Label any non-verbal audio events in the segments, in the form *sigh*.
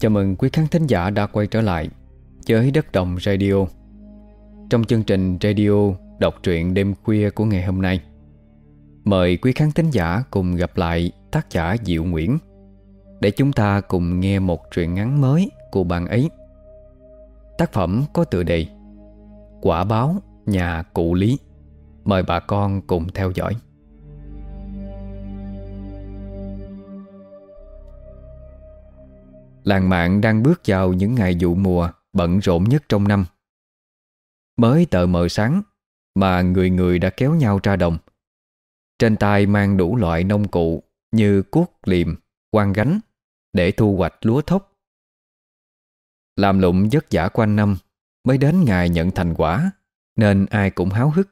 Chào mừng quý khán thính giả đã quay trở lại với Đất Đồng Radio. Trong chương trình radio đọc truyện đêm khuya của ngày hôm nay, Mời quý khán thính giả cùng gặp lại tác giả Diệu Nguyễn Để chúng ta cùng nghe một truyện ngắn mới của bạn ấy. Tác phẩm có tựa đề Quả báo nhà cụ Lý. Mời bà con cùng theo dõi. Làng mạng đang bước vào những ngày vụ mùa bận rộn nhất trong năm. Mới tờ mờ sáng mà người người đã kéo nhau ra đồng. Trên tay mang đủ loại nông cụ như cuốc, liềm, quan gánh để thu hoạch lúa thóc. Làm lụng vất vả quanh năm mới đến ngày nhận thành quả nên ai cũng háo hức.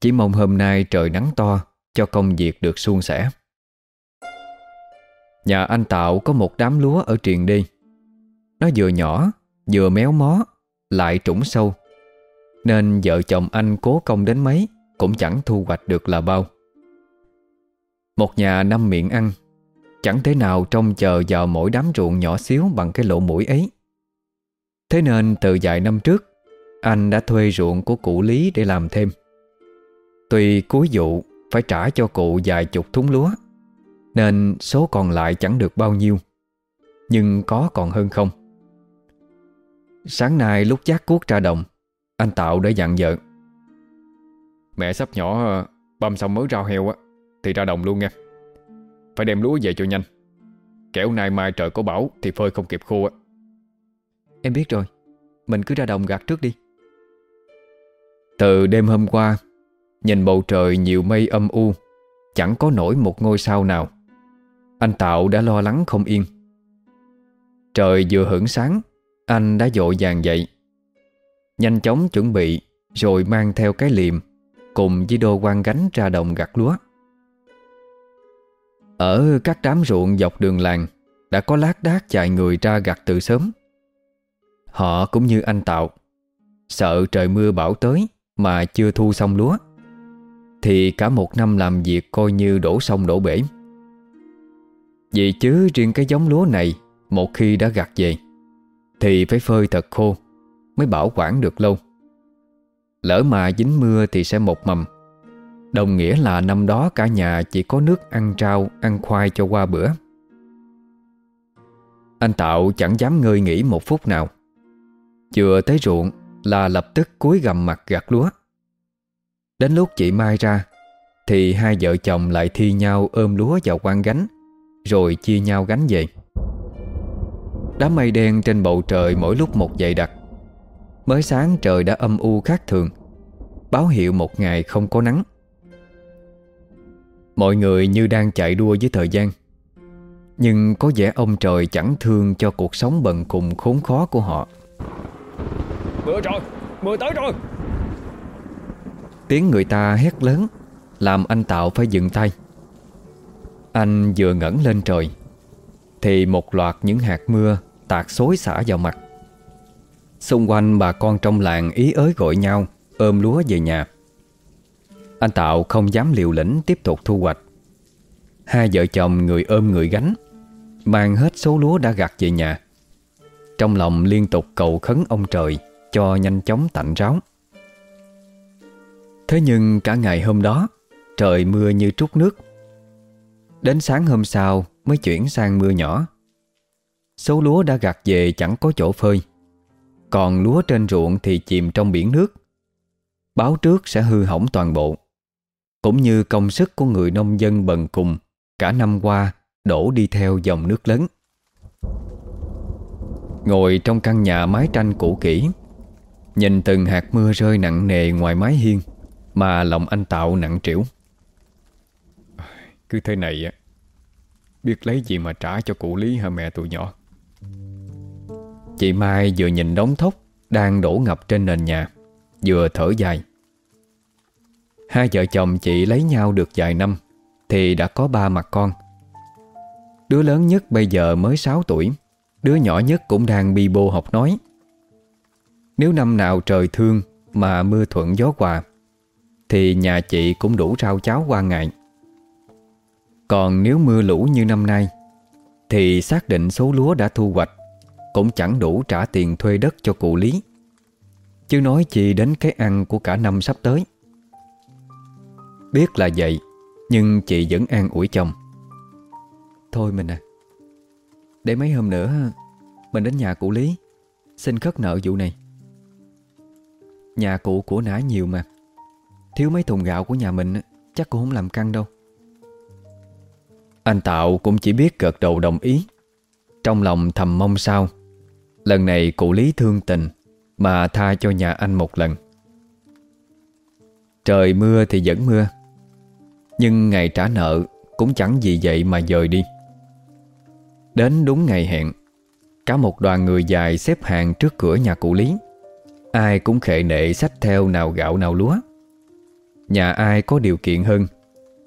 Chỉ mong hôm nay trời nắng to cho công việc được suôn sẻ. Nhà anh Tạo có một đám lúa ở triền đi. Nó vừa nhỏ, Vừa méo mó, Lại trũng sâu. Nên vợ chồng anh cố công đến mấy, Cũng chẳng thu hoạch được là bao. Một nhà năm miệng ăn, Chẳng thể nào trông chờ vào mỗi đám ruộng nhỏ xíu Bằng cái lỗ mũi ấy. Thế nên từ vài năm trước, Anh đã thuê ruộng của cụ Lý để làm thêm. Tuy cuối vụ Phải trả cho cụ vài chục thúng lúa nên số còn lại chẳng được bao nhiêu Nhưng có còn hơn không? Sáng nay lúc giác cuốc ra đồng Anh Tạo đã dặn vợ Mẹ sắp nhỏ băm xong mới rau heo á Thì ra đồng luôn nha Phải đem lúa về cho nhanh. Kẻo nay mai trời có bão Thì phơi không kịp khô á. Em biết rồi. Mình cứ ra đồng gạt trước đi. Từ đêm hôm qua Nhìn bầu trời nhiều mây âm u Chẳng có nổi một ngôi sao nào anh Tạo đã lo lắng không yên. Trời vừa hưởng sáng, Anh đã dội vàng dậy. Nhanh chóng chuẩn bị, Rồi mang theo cái liềm, Cùng với đô quan gánh ra đồng gặt lúa. Ở các đám ruộng dọc đường làng, Đã có lác đác chạy người ra gặt từ sớm. Họ cũng như anh Tạo, Sợ trời mưa bão tới Mà chưa thu xong lúa, Thì cả một năm làm việc coi như đổ sông đổ bể vì chứ riêng cái giống lúa này Một khi đã gặt về Thì phải phơi thật khô Mới bảo quản được lâu Lỡ mà dính mưa thì sẽ một mầm Đồng nghĩa là năm đó cả nhà chỉ có nước ăn rau, ăn khoai cho qua bữa. Anh Tạo chẳng dám ngơi nghỉ một phút nào. vừa tới ruộng là lập tức cúi gầm mặt gặt lúa. Đến lúc chị Mai ra thì hai vợ chồng lại thi nhau ôm lúa vào quan gánh rồi chia nhau gánh về. Đám mây đen trên bầu trời mỗi lúc một dày đặc. Mới sáng trời đã âm u khác thường Báo hiệu một ngày không có nắng. Mọi người như đang chạy đua với thời gian Nhưng có vẻ ông trời chẳng thương cho cuộc sống bần cùng khốn khó của họ. Mưa rồi, mưa tới rồi. Tiếng người ta hét lớn Làm anh Tạo phải dừng tay anh vừa ngẩng lên trời, Thì một loạt những hạt mưa Tạt xối xả vào mặt. Xung quanh bà con trong làng ý ới gọi nhau Ôm lúa về nhà. Anh Tạo không dám liều lĩnh Tiếp tục thu hoạch. Hai vợ chồng người ôm người gánh, Mang hết số lúa đã gặt về nhà. Trong lòng liên tục cầu khấn ông trời Cho nhanh chóng tạnh ráo. Thế nhưng cả ngày hôm đó, Trời mưa như trút nước. Đến sáng hôm sau mới chuyển sang mưa nhỏ. Số lúa đã gặt về chẳng có chỗ phơi. Còn lúa trên ruộng thì chìm trong biển nước. Báo trước sẽ hư hỏng toàn bộ. Cũng như công sức của người nông dân bần cùng, Cả năm qua đổ đi theo dòng nước lớn. Ngồi trong căn nhà mái tranh cũ kỹ, Nhìn từng hạt mưa rơi nặng nề ngoài mái hiên Mà lòng anh Tạo nặng trĩu. Cứ thế này á. Biết lấy gì mà trả cho cụ Lý hả mẹ tụi nhỏ? Chị Mai vừa nhìn đống thóc Đang đổ ngập trên nền nhà, Vừa thở dài. Hai vợ chồng chị lấy nhau được vài năm Thì đã có ba mặt con. Đứa lớn nhất bây giờ mới 6 tuổi, Đứa nhỏ nhất cũng đang bi bô học nói. Nếu năm nào trời thương Mà mưa thuận gió hòa, Thì nhà chị cũng đủ rau cháo qua ngày còn nếu mưa lũ như năm nay, Thì xác định số lúa đã thu hoạch Cũng chẳng đủ trả tiền thuê đất cho cụ Lý. Chứ nói chi đến cái ăn của cả năm sắp tới. Biết là vậy, Nhưng chị vẫn an ủi chồng. Thôi mình à Để mấy hôm nữa Mình đến nhà cụ Lý, Xin khất nợ vụ này. Nhà cụ của nã nhiều mà, Thiếu mấy thùng gạo của nhà mình Chắc cũng không làm căng đâu. Anh Tạo cũng chỉ biết gật đầu đồng ý. Trong lòng thầm mong sao. Lần này cụ Lý thương tình Mà tha cho nhà anh một lần. Trời mưa thì vẫn mưa, Nhưng ngày trả nợ Cũng chẳng gì vậy mà dời đi. Đến đúng ngày hẹn, Cả một đoàn người dài xếp hàng trước cửa nhà cụ Lý. Ai cũng khệ nệ sách theo nào gạo nào lúa. Nhà ai có điều kiện hơn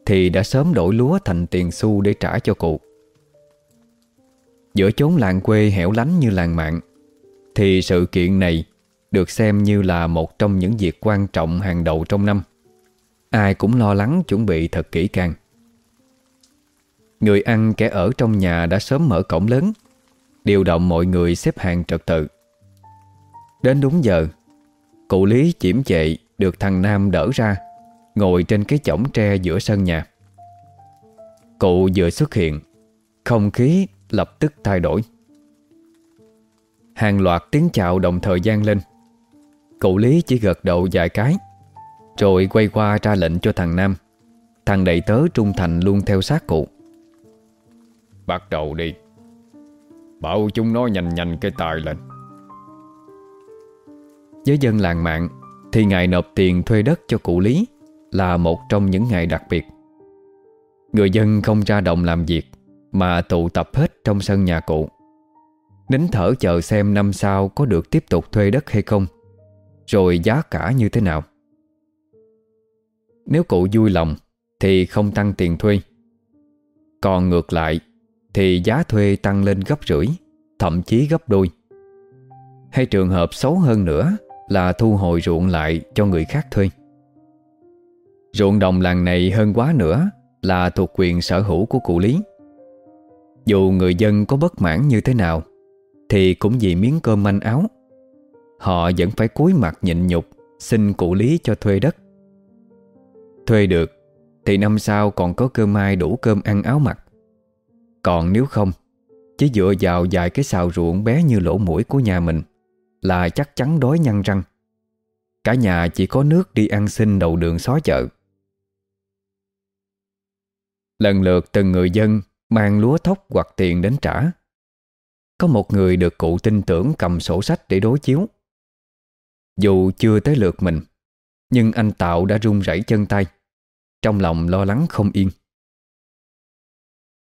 thì đã sớm đổi lúa thành tiền xu để trả cho cụ. Giữa chốn làng quê hẻo lánh như làng mạng, Thì sự kiện này được xem như là một trong những việc quan trọng hàng đầu trong năm. Ai cũng lo lắng chuẩn bị thật kỹ càng. Người ăn, kẻ ở trong nhà đã sớm mở cổng lớn, Điều động mọi người xếp hàng trật tự. Đến đúng giờ, Cụ Lý chiểm chệ được thằng Nam đỡ ra. Ngồi trên cái chõng tre giữa sân nhà. Cụ vừa xuất hiện Không khí lập tức thay đổi. Hàng loạt tiếng chào đồng thời gian lên. Cụ Lý chỉ gật đầu vài cái Rồi quay qua ra lệnh cho thằng Nam. Thằng đầy tớ trung thành luôn theo sát cụ. Bắt đầu đi. Bảo chúng nó nhanh nhanh cái tài lên. Với dân làng mạng Thì ngày nộp tiền thuê đất cho cụ Lý là một trong những ngày đặc biệt. Người dân không ra đồng làm việc, Mà tụ tập hết trong sân nhà cụ. Nín thở chờ xem năm sau Có được tiếp tục thuê đất hay không, Rồi giá cả như thế nào. Nếu cụ vui lòng, Thì không tăng tiền thuê. Còn ngược lại, Thì giá thuê tăng lên gấp rưỡi, Thậm chí gấp đôi. Hay trường hợp xấu hơn nữa Là thu hồi ruộng lại cho người khác thuê. Ruộng đồng làng này hơn quá nữa Là thuộc quyền sở hữu của cụ Lý. Dù người dân có bất mãn như thế nào, Thì cũng vì miếng cơm manh áo, Họ vẫn phải cúi mặt nhịn nhục, Xin cụ Lý cho thuê đất. Thuê được, Thì năm sau còn có cơm mai đủ cơm ăn áo mặc. Còn nếu không, Chỉ dựa vào vài cái xào ruộng bé như lỗ mũi của nhà mình Là chắc chắn đói nhăn răng. Cả nhà chỉ có nước đi ăn xin đầu đường xó chợ. Lần lượt từng người dân mang lúa thóc hoặc tiền đến trả. Có một người được cụ tin tưởng cầm sổ sách để đối chiếu. Dù chưa tới lượt mình, Nhưng anh Tạo đã run rẩy chân tay, Trong lòng lo lắng không yên.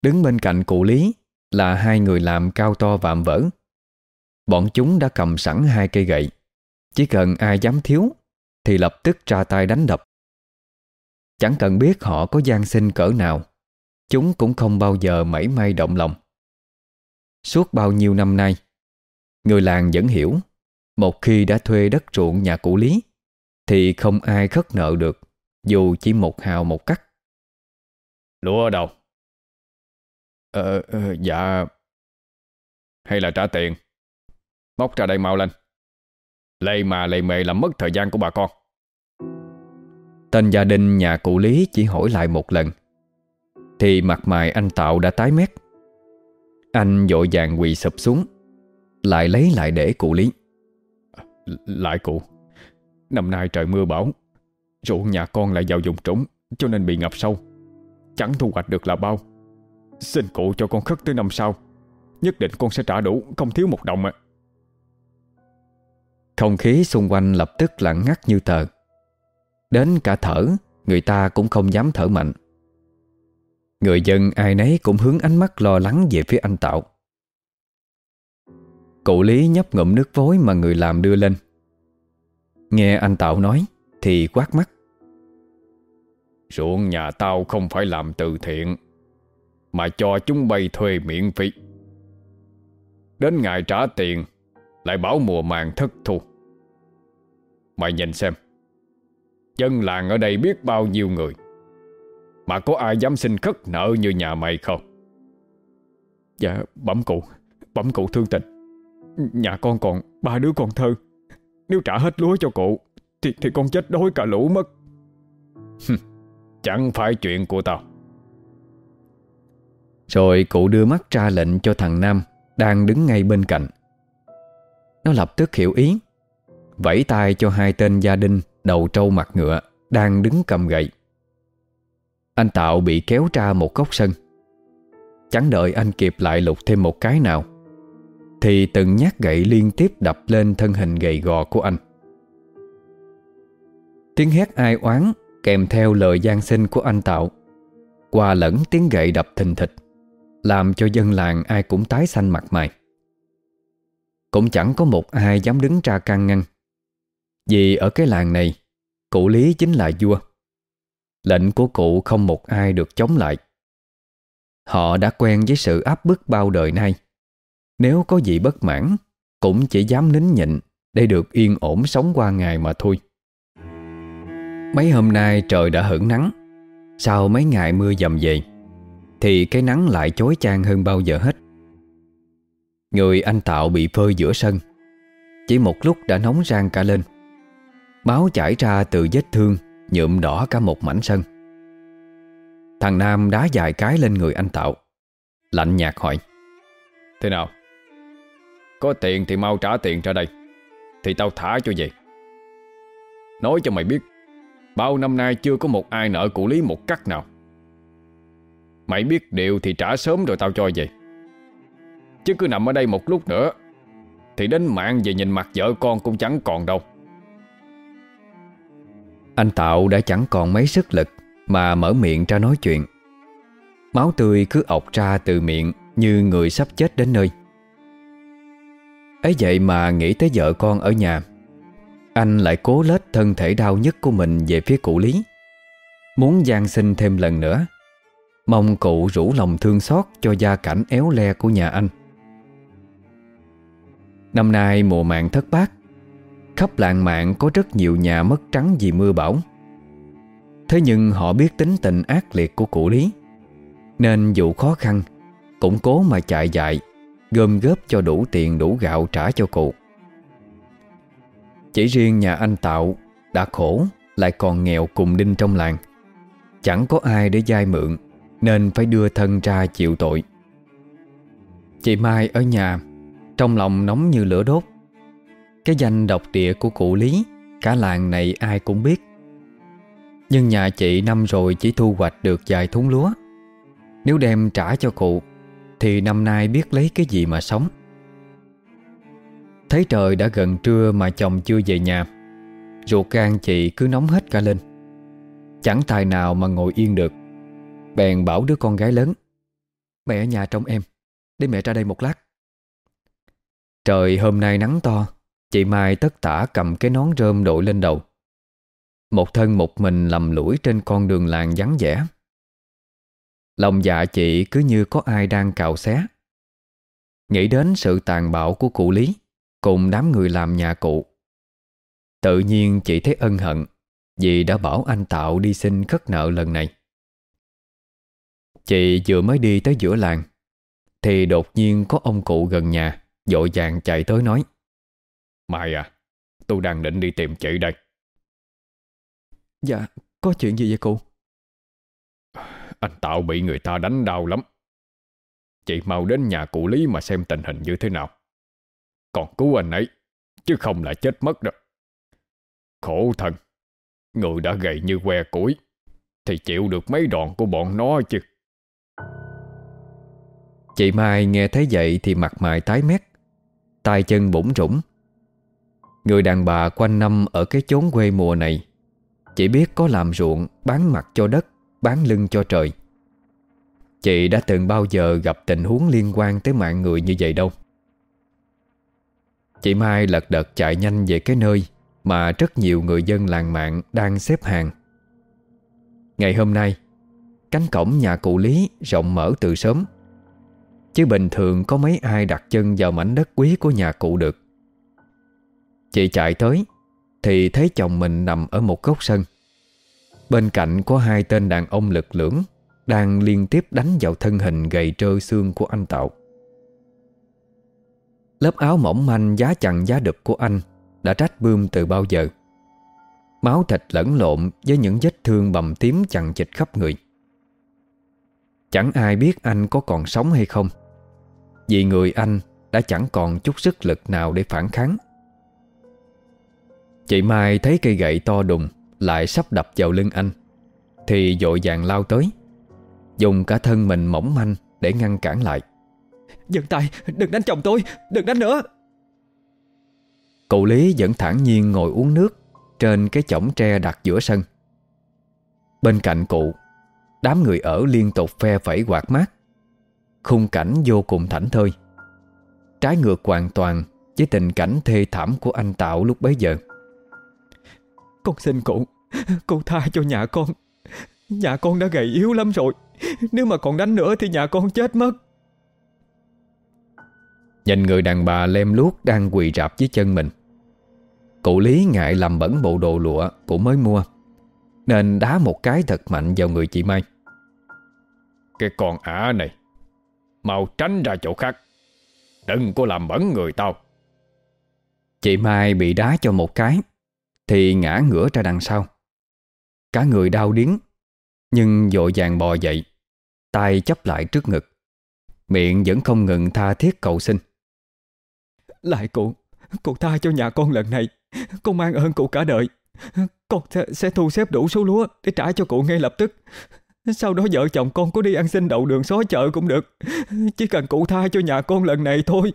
Đứng bên cạnh cụ Lý Là hai người làm cao to vạm vỡ. Bọn chúng đã cầm sẵn hai cây gậy, Chỉ cần ai dám thiếu Thì lập tức ra tay đánh đập. Chẳng cần biết họ có gian sinh cỡ nào. Chúng cũng không bao giờ mảy may động lòng. Suốt bao nhiêu năm nay Người làng vẫn hiểu Một khi đã thuê đất ruộng nhà cụ Lý Thì không ai khất nợ được Dù chỉ một hào một cắt. Lúa ở đâu? Ờ, ờ, dạ. Hay là trả tiền? Móc ra đây mau lên. Lây mà lây mề làm mất thời gian của bà con. Tên gia đình nhà cụ Lý chỉ hỏi lại một lần Thì mặt mày anh Tạo đã tái mét. Anh vội vàng quỳ sụp xuống Lại lấy lại để cụ Lý. Lại cụ? Năm nay trời mưa bão Ruộng nhà con lại vào vùng trũng Cho nên bị ngập sâu. Chẳng thu hoạch được là bao. Xin cụ cho con khất tới năm sau Nhất định con sẽ trả đủ Không thiếu một đồng ạ. Không khí xung quanh lập tức lặng ngắt như tờ. Đến cả thở Người ta cũng không dám thở mạnh Người dân ai nấy cũng hướng ánh mắt lo lắng về phía anh Tạo. Cụ Lý nhấp ngụm nước vối mà người làm đưa lên. Nghe anh Tạo nói Thì quát mắt. Ruộng nhà tao không phải làm từ thiện, Mà cho chúng bay thuê miễn phí. Đến ngày trả tiền, Lại bảo mùa màng thất thu. Mày nhìn xem, Dân làng ở đây biết bao nhiêu người? Mà có ai dám xin khất nợ như nhà mày không? Dạ bẩm cụ Bẩm cụ thương tình. Nhà con còn ba đứa con thơ. Nếu trả hết lúa cho cụ Thì, thì con chết đói cả lũ mất. Chẳng phải chuyện của tao. Rồi cụ đưa mắt ra lệnh cho thằng Nam Đang đứng ngay bên cạnh. Nó lập tức hiểu ý Vẫy tay cho hai tên gia đình Đầu trâu mặt ngựa Đang đứng cầm gậy. Anh Tạo bị kéo ra một góc sân. Chẳng đợi anh kịp lại lục thêm một cái nào, Thì từng nhát gậy liên tiếp đập lên thân hình gầy gò của anh. Tiếng hét ai oán Kèm theo lời gian sinh của anh Tạo, Qua lẫn tiếng gậy đập thình thịch, Làm cho dân làng ai cũng tái xanh mặt mày. Cũng chẳng có một ai dám đứng ra can ngăn, Vì ở cái làng này, Cụ Lý chính là vua. Lệnh của cụ không một ai được chống lại. Họ đã quen với sự áp bức bao đời nay. Nếu có gì bất mãn, Cũng chỉ dám nín nhịn Để được yên ổn sống qua ngày mà thôi. Mấy hôm nay trời đã hưởng nắng. Sau mấy ngày mưa dầm về, Thì cái nắng lại chói chang hơn bao giờ hết. Người anh Tạo bị phơi giữa sân. Chỉ một lúc đã nóng rang cả lên. Máu chảy ra từ vết thương. Nhuộm đỏ cả một mảnh sân. Thằng Nam đá dài cái lên người anh Tạo. Lạnh nhạt hỏi, Thế nào? Có tiền thì mau trả tiền ra đây, Thì tao thả cho về. Nói cho mày biết, Bao năm nay chưa có một ai nợ cụ Lý một cắt nào. Mày biết điều thì trả sớm rồi tao cho về. Chứ cứ nằm ở đây một lúc nữa, Thì đến mạng về nhìn mặt vợ con cũng chẳng còn đâu. Anh Tạo đã chẳng còn mấy sức lực Mà mở miệng ra nói chuyện. Máu tươi cứ ọc ra từ miệng Như người sắp chết đến nơi. Ấy vậy mà nghĩ tới vợ con ở nhà, Anh lại cố lết thân thể đau nhất của mình Về phía cụ Lý. Muốn gian sinh thêm lần nữa, Mong cụ rủ lòng thương xót Cho gia cảnh éo le của nhà anh. Năm nay mùa màng thất bát Khắp làng mạng có rất nhiều nhà mất trắng vì mưa bão. Thế nhưng họ biết tính tình ác liệt của cụ Lý, Nên dù khó khăn Cũng cố mà chạy dại Gom góp cho đủ tiền đủ gạo trả cho cụ. Chỉ riêng nhà anh Tạo Đã khổ, lại còn nghèo cùng đinh trong làng. Chẳng có ai để dai mượn, Nên phải đưa thân ra chịu tội. Chị Mai ở nhà, Trong lòng nóng như lửa đốt. Cái danh độc địa của cụ Lý, Cả làng này ai cũng biết. Nhưng nhà chị năm rồi chỉ thu hoạch được vài thúng lúa. Nếu đem trả cho cụ, Thì năm nay biết lấy cái gì mà sống. Thấy trời đã gần trưa mà chồng chưa về nhà, Ruột gan chị cứ nóng hết cả lên. Chẳng tài nào mà ngồi yên được. Bèn bảo đứa con gái lớn, Mẹ ở nhà trông em, Để mẹ ra đây một lát. Trời hôm nay nắng to Chị Mai tất tả cầm cái nón rơm đội lên đầu. Một thân một mình lầm lũi trên con đường làng vắng vẻ. Lòng dạ chị cứ như có ai đang cào xé. Nghĩ đến sự tàn bạo của cụ Lý, Cùng đám người làm nhà cụ. Tự nhiên chị thấy ân hận, Vì đã bảo anh Tạo đi xin khất nợ lần này. Chị vừa mới đi tới giữa làng, Thì đột nhiên có ông cụ gần nhà Dội vàng chạy tới nói. Mai à Tôi đang định đi tìm chị đây. Dạ có chuyện gì vậy cụ Anh Tạo bị người ta đánh đau lắm. Chị mau đến nhà cụ Lý mà xem tình hình như thế nào. Còn cứu anh ấy Chứ không là chết mất đâu. Khổ thân Người đã gầy như que củi Thì chịu được mấy đòn của bọn nó chứ. Chị Mai nghe thấy vậy thì mặt mày tái mét tay chân bủng rủng Người đàn bà quanh năm ở cái chốn quê mùa này, Chỉ biết có làm ruộng, Bán mặt cho đất, Bán lưng cho trời. Chị đã từng bao giờ gặp tình huống liên quan tới mạng người như vậy đâu? Chị Mai lật đật chạy nhanh về cái nơi Mà rất nhiều người dân làng mạng đang xếp hàng. Ngày hôm nay, Cánh cổng nhà cụ Lý rộng mở từ sớm, Chứ bình thường có mấy ai đặt chân vào mảnh đất quý của nhà cụ được. Chị chạy tới, Thì thấy chồng mình nằm ở một góc sân. Bên cạnh có hai tên đàn ông lực lưỡng Đang liên tiếp đánh vào thân hình gầy trơ xương của anh Tạo. Lớp áo mỏng manh giá chằng giá đực của anh Đã trách bươm từ bao giờ. Máu thịt lẫn lộn Với những vết thương bầm tím chằng chịch khắp người. Chẳng ai biết anh có còn sống hay không. Vì người anh đã chẳng còn chút sức lực nào để phản kháng. Chị Mai thấy cây gậy to đùng Lại sắp đập vào lưng anh. Thì dội vàng lao tới. Dùng cả thân mình mỏng manh Để ngăn cản lại. Dừng tay đừng đánh chồng tôi Đừng đánh nữa. Cụ Lý vẫn thản nhiên ngồi uống nước Trên cái chõng tre đặt giữa sân. Bên cạnh cụ Đám người ở liên tục phe phẩy quạt mát. Khung cảnh vô cùng thảnh thơi. Trái ngược hoàn toàn Với tình cảnh thê thảm của anh Tạo lúc bấy giờ Con xin cụ Cụ tha cho nhà con. Nhà con đã gầy yếu lắm rồi Nếu mà còn đánh nữa thì nhà con chết mất. Nhìn người đàn bà lem luốc đang quỳ rạp dưới chân mình. Cụ Lý ngại làm bẩn bộ đồ lụa Cụ mới mua Nên đá một cái thật mạnh vào người chị Mai. Cái con ả này Mau tránh ra chỗ khác Đừng có làm bẩn người tao. Chị Mai bị đá cho một cái Thì ngã ngửa ra đằng sau. Cả người đau điếng Nhưng dội vàng bò dậy tay chấp lại trước ngực. Miệng vẫn không ngừng tha thiết cầu xin. Lại cụ Cụ tha cho nhà con lần này. Con mang ơn cụ cả đời. Con sẽ thu xếp đủ số lúa Để trả cho cụ ngay lập tức. Sau đó vợ chồng con có đi ăn xin đậu đường xó chợ cũng được. Chỉ cần cụ tha cho nhà con lần này thôi.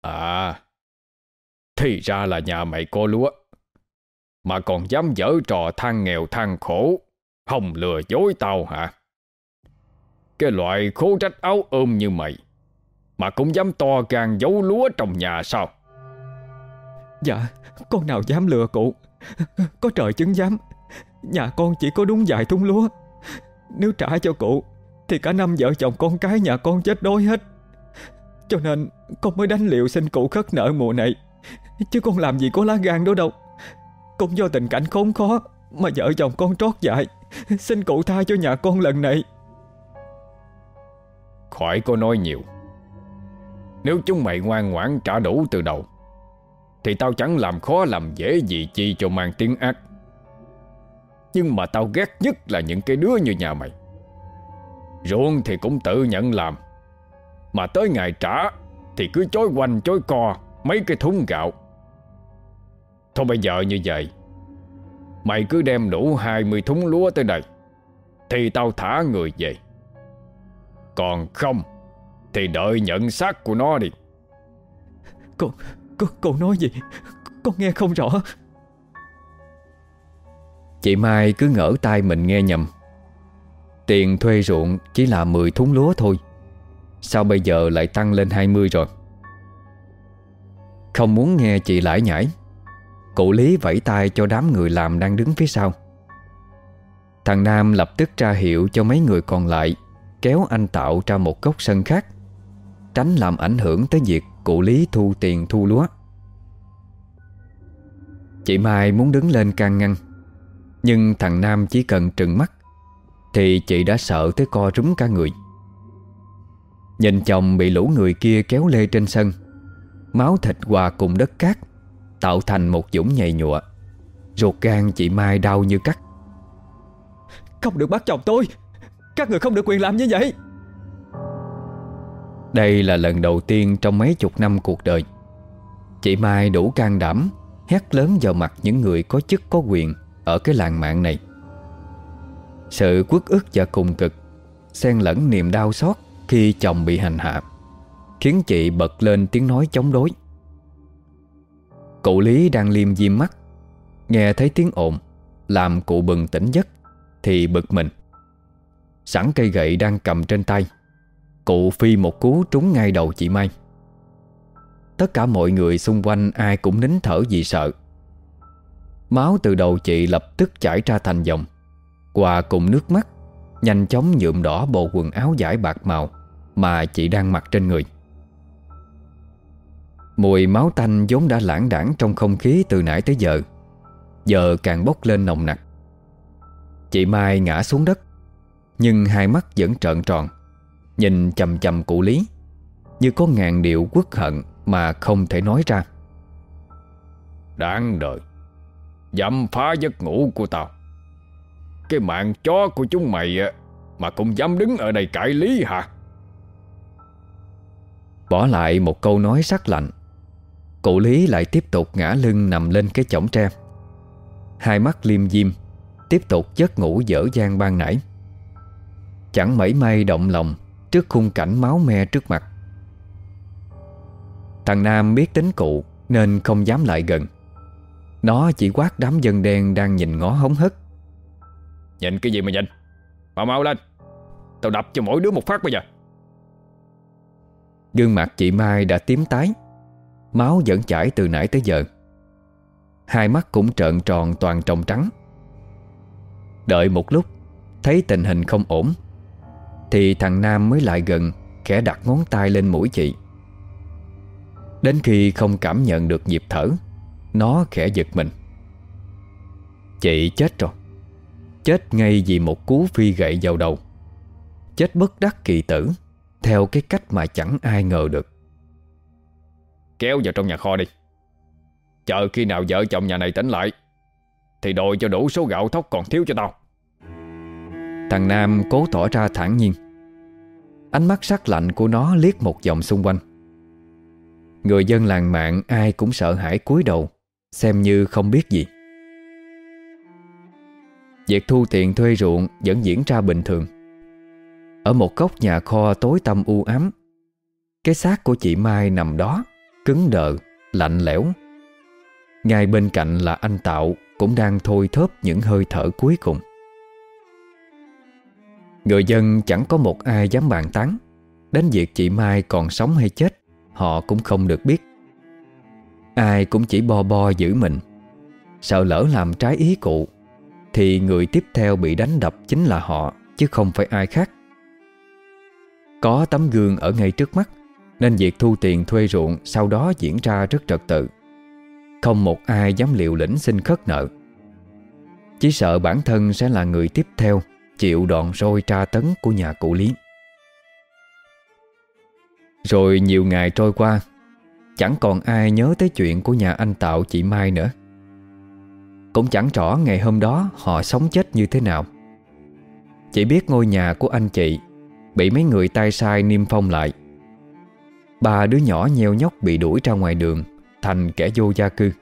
À thì ra là nhà mày có lúa, Mà còn dám dở trò than nghèo than khổ Hồng lừa dối tao hả? Cái loại khố trách áo ôm như mày, Mà cũng dám to gan giấu lúa trong nhà sao? Dạ Con nào dám lừa cụ? Có trời chứng giám, Nhà con chỉ có đúng vài thúng lúa. Nếu trả cho cụ, Thì cả năm vợ chồng con cái nhà con chết đói hết. Cho nên, Con mới đánh liệu xin cụ khất nợ mùa này. Chứ con làm gì có lá gan đó đâu. Cũng do tình cảnh khốn khó Mà vợ chồng con trót dại. Xin cụ tha cho nhà con lần này. Khỏi có nói nhiều. Nếu chúng mày ngoan ngoãn trả đủ từ đầu, Thì tao chẳng làm khó làm dễ gì chi cho mang tiếng ác. Nhưng mà tao ghét nhất là những cái đứa như nhà mày. Ruộng thì cũng tự nhận làm, Mà tới ngày trả Thì cứ chối quanh chối co. Mấy cái thúng gạo. Thôi bây giờ như vậy Mày cứ đem đủ 20 thúng lúa tới đây Thì tao thả người về. Còn không Thì đợi nhận xác của nó đi. Cô, cô, cô nói gì? Con nghe không rõ. Chị Mai cứ ngỡ tai mình nghe nhầm. Tiền thuê ruộng chỉ là 10 thúng lúa thôi. Sao bây giờ lại tăng lên 20 rồi không muốn nghe chị lải nhải. Cụ Lý vẫy tay cho đám người làm đang đứng phía sau. Thằng Nam lập tức ra hiệu cho mấy người còn lại, Kéo anh Tạo ra một góc sân khác, Tránh làm ảnh hưởng tới việc cụ Lý thu tiền thu lúa. Chị Mai muốn đứng lên can ngăn, Nhưng thằng Nam chỉ cần trừng mắt, Thì chị đã sợ tới co rúm cả người. Nhìn chồng bị lũ người kia kéo lê trên sân Máu thịt hòa cùng đất cát Tạo thành một dũng nhầy nhụa. Ruột gan chị Mai đau như cắt. Không được bắt chồng tôi. Các người không được quyền làm như vậy. Đây là lần đầu tiên trong mấy chục năm cuộc đời. Chị Mai đủ can đảm Hét lớn vào mặt những người có chức có quyền Ở cái làng mạng này. Sự quất ức và cùng cực Xen lẫn niềm đau xót Khi chồng bị hành hạ Khiến chị bật lên tiếng nói chống đối. Cụ Lý đang liêm diêm mắt, Nghe thấy tiếng ồn, Làm cụ bừng tỉnh giấc, Thì bực mình. Sẵn cây gậy đang cầm trên tay, Cụ phi một cú trúng ngay đầu chị Mai. Tất cả mọi người xung quanh ai cũng nín thở vì sợ. Máu từ đầu chị lập tức chảy ra thành dòng, Hòa cùng nước mắt, Nhanh chóng nhuộm đỏ bộ quần áo giải bạc màu Mà chị đang mặc trên người. Mùi máu tanh vốn đã lãng đảng trong không khí từ nãy tới giờ. Giờ càng bốc lên nồng nặc. Chị Mai ngã xuống đất Nhưng hai mắt vẫn trợn tròn Nhìn chầm chầm cụ Lý Như có ngàn điệu quất hận Mà không thể nói ra. Đáng đời Dám phá giấc ngủ của tao. Cái mạng chó của chúng mày Mà cũng dám đứng ở đây cãi lý hả? Bỏ lại một câu nói sắc lạnh Cụ Lý lại tiếp tục ngã lưng nằm lên cái chõng tre. Hai mắt liêm diêm Tiếp tục giấc ngủ dở dang ban nãy. Chẳng mảy may động lòng Trước khung cảnh máu me trước mặt. Thằng Nam biết tính cụ Nên không dám lại gần. Nó chỉ quát đám dân đen Đang nhìn ngó hống hất Nhìn cái gì mà nhìn? Mau mau lên. Tao đập cho mỗi đứa một phát bây giờ. Gương mặt chị Mai đã tím tái Máu vẫn chảy từ nãy tới giờ. Hai mắt cũng trợn tròn toàn trồng trắng. Đợi một lúc, Thấy tình hình không ổn, Thì thằng Nam mới lại gần, Khẽ đặt ngón tay lên mũi chị. Đến khi không cảm nhận được nhịp thở, Nó khẽ giật mình. Chị chết rồi. Chết ngay vì một cú phi gậy vào đầu. Chết bất đắc kỳ tử, Theo cái cách mà chẳng ai ngờ được. Kéo vào trong nhà kho đi. Chờ khi nào vợ chồng nhà này tỉnh lại, Thì đòi cho đủ số gạo thóc còn thiếu cho tao. Thằng Nam cố tỏ ra thản nhiên. Ánh mắt sắc lạnh của nó liếc một vòng xung quanh. Người dân làng mạng ai cũng sợ hãi cúi đầu, Xem như không biết gì. Việc thu tiền thuê ruộng vẫn diễn ra bình thường. Ở một góc nhà kho tối tăm u ám, Cái xác của chị Mai nằm đó. Cứng đờ, lạnh lẽo. Ngay bên cạnh là anh Tạo Cũng đang thôi thớp những hơi thở cuối cùng. Người dân chẳng có một ai dám bàn tán Đến việc chị Mai còn sống hay chết Họ cũng không được biết. Ai cũng chỉ bo bo giữ mình Sợ lỡ làm trái ý cụ Thì người tiếp theo bị đánh đập chính là họ Chứ không phải ai khác. Có tấm gương ở ngay trước mắt nên việc thu tiền thuê ruộng Sau đó diễn ra rất trật tự. Không một ai dám liều lĩnh xin khất nợ. Chỉ sợ bản thân sẽ là người tiếp theo, Chịu đòn roi tra tấn của nhà cụ Lý. Rồi nhiều ngày trôi qua, Chẳng còn ai nhớ tới chuyện của nhà anh Tạo chị Mai nữa. Cũng chẳng rõ ngày hôm đó họ sống chết như thế nào. Chỉ biết ngôi nhà của anh chị Bị mấy người tay sai niêm phong lại. Ba đứa nhỏ nheo nhóc bị đuổi ra ngoài đường, Thành kẻ vô gia cư.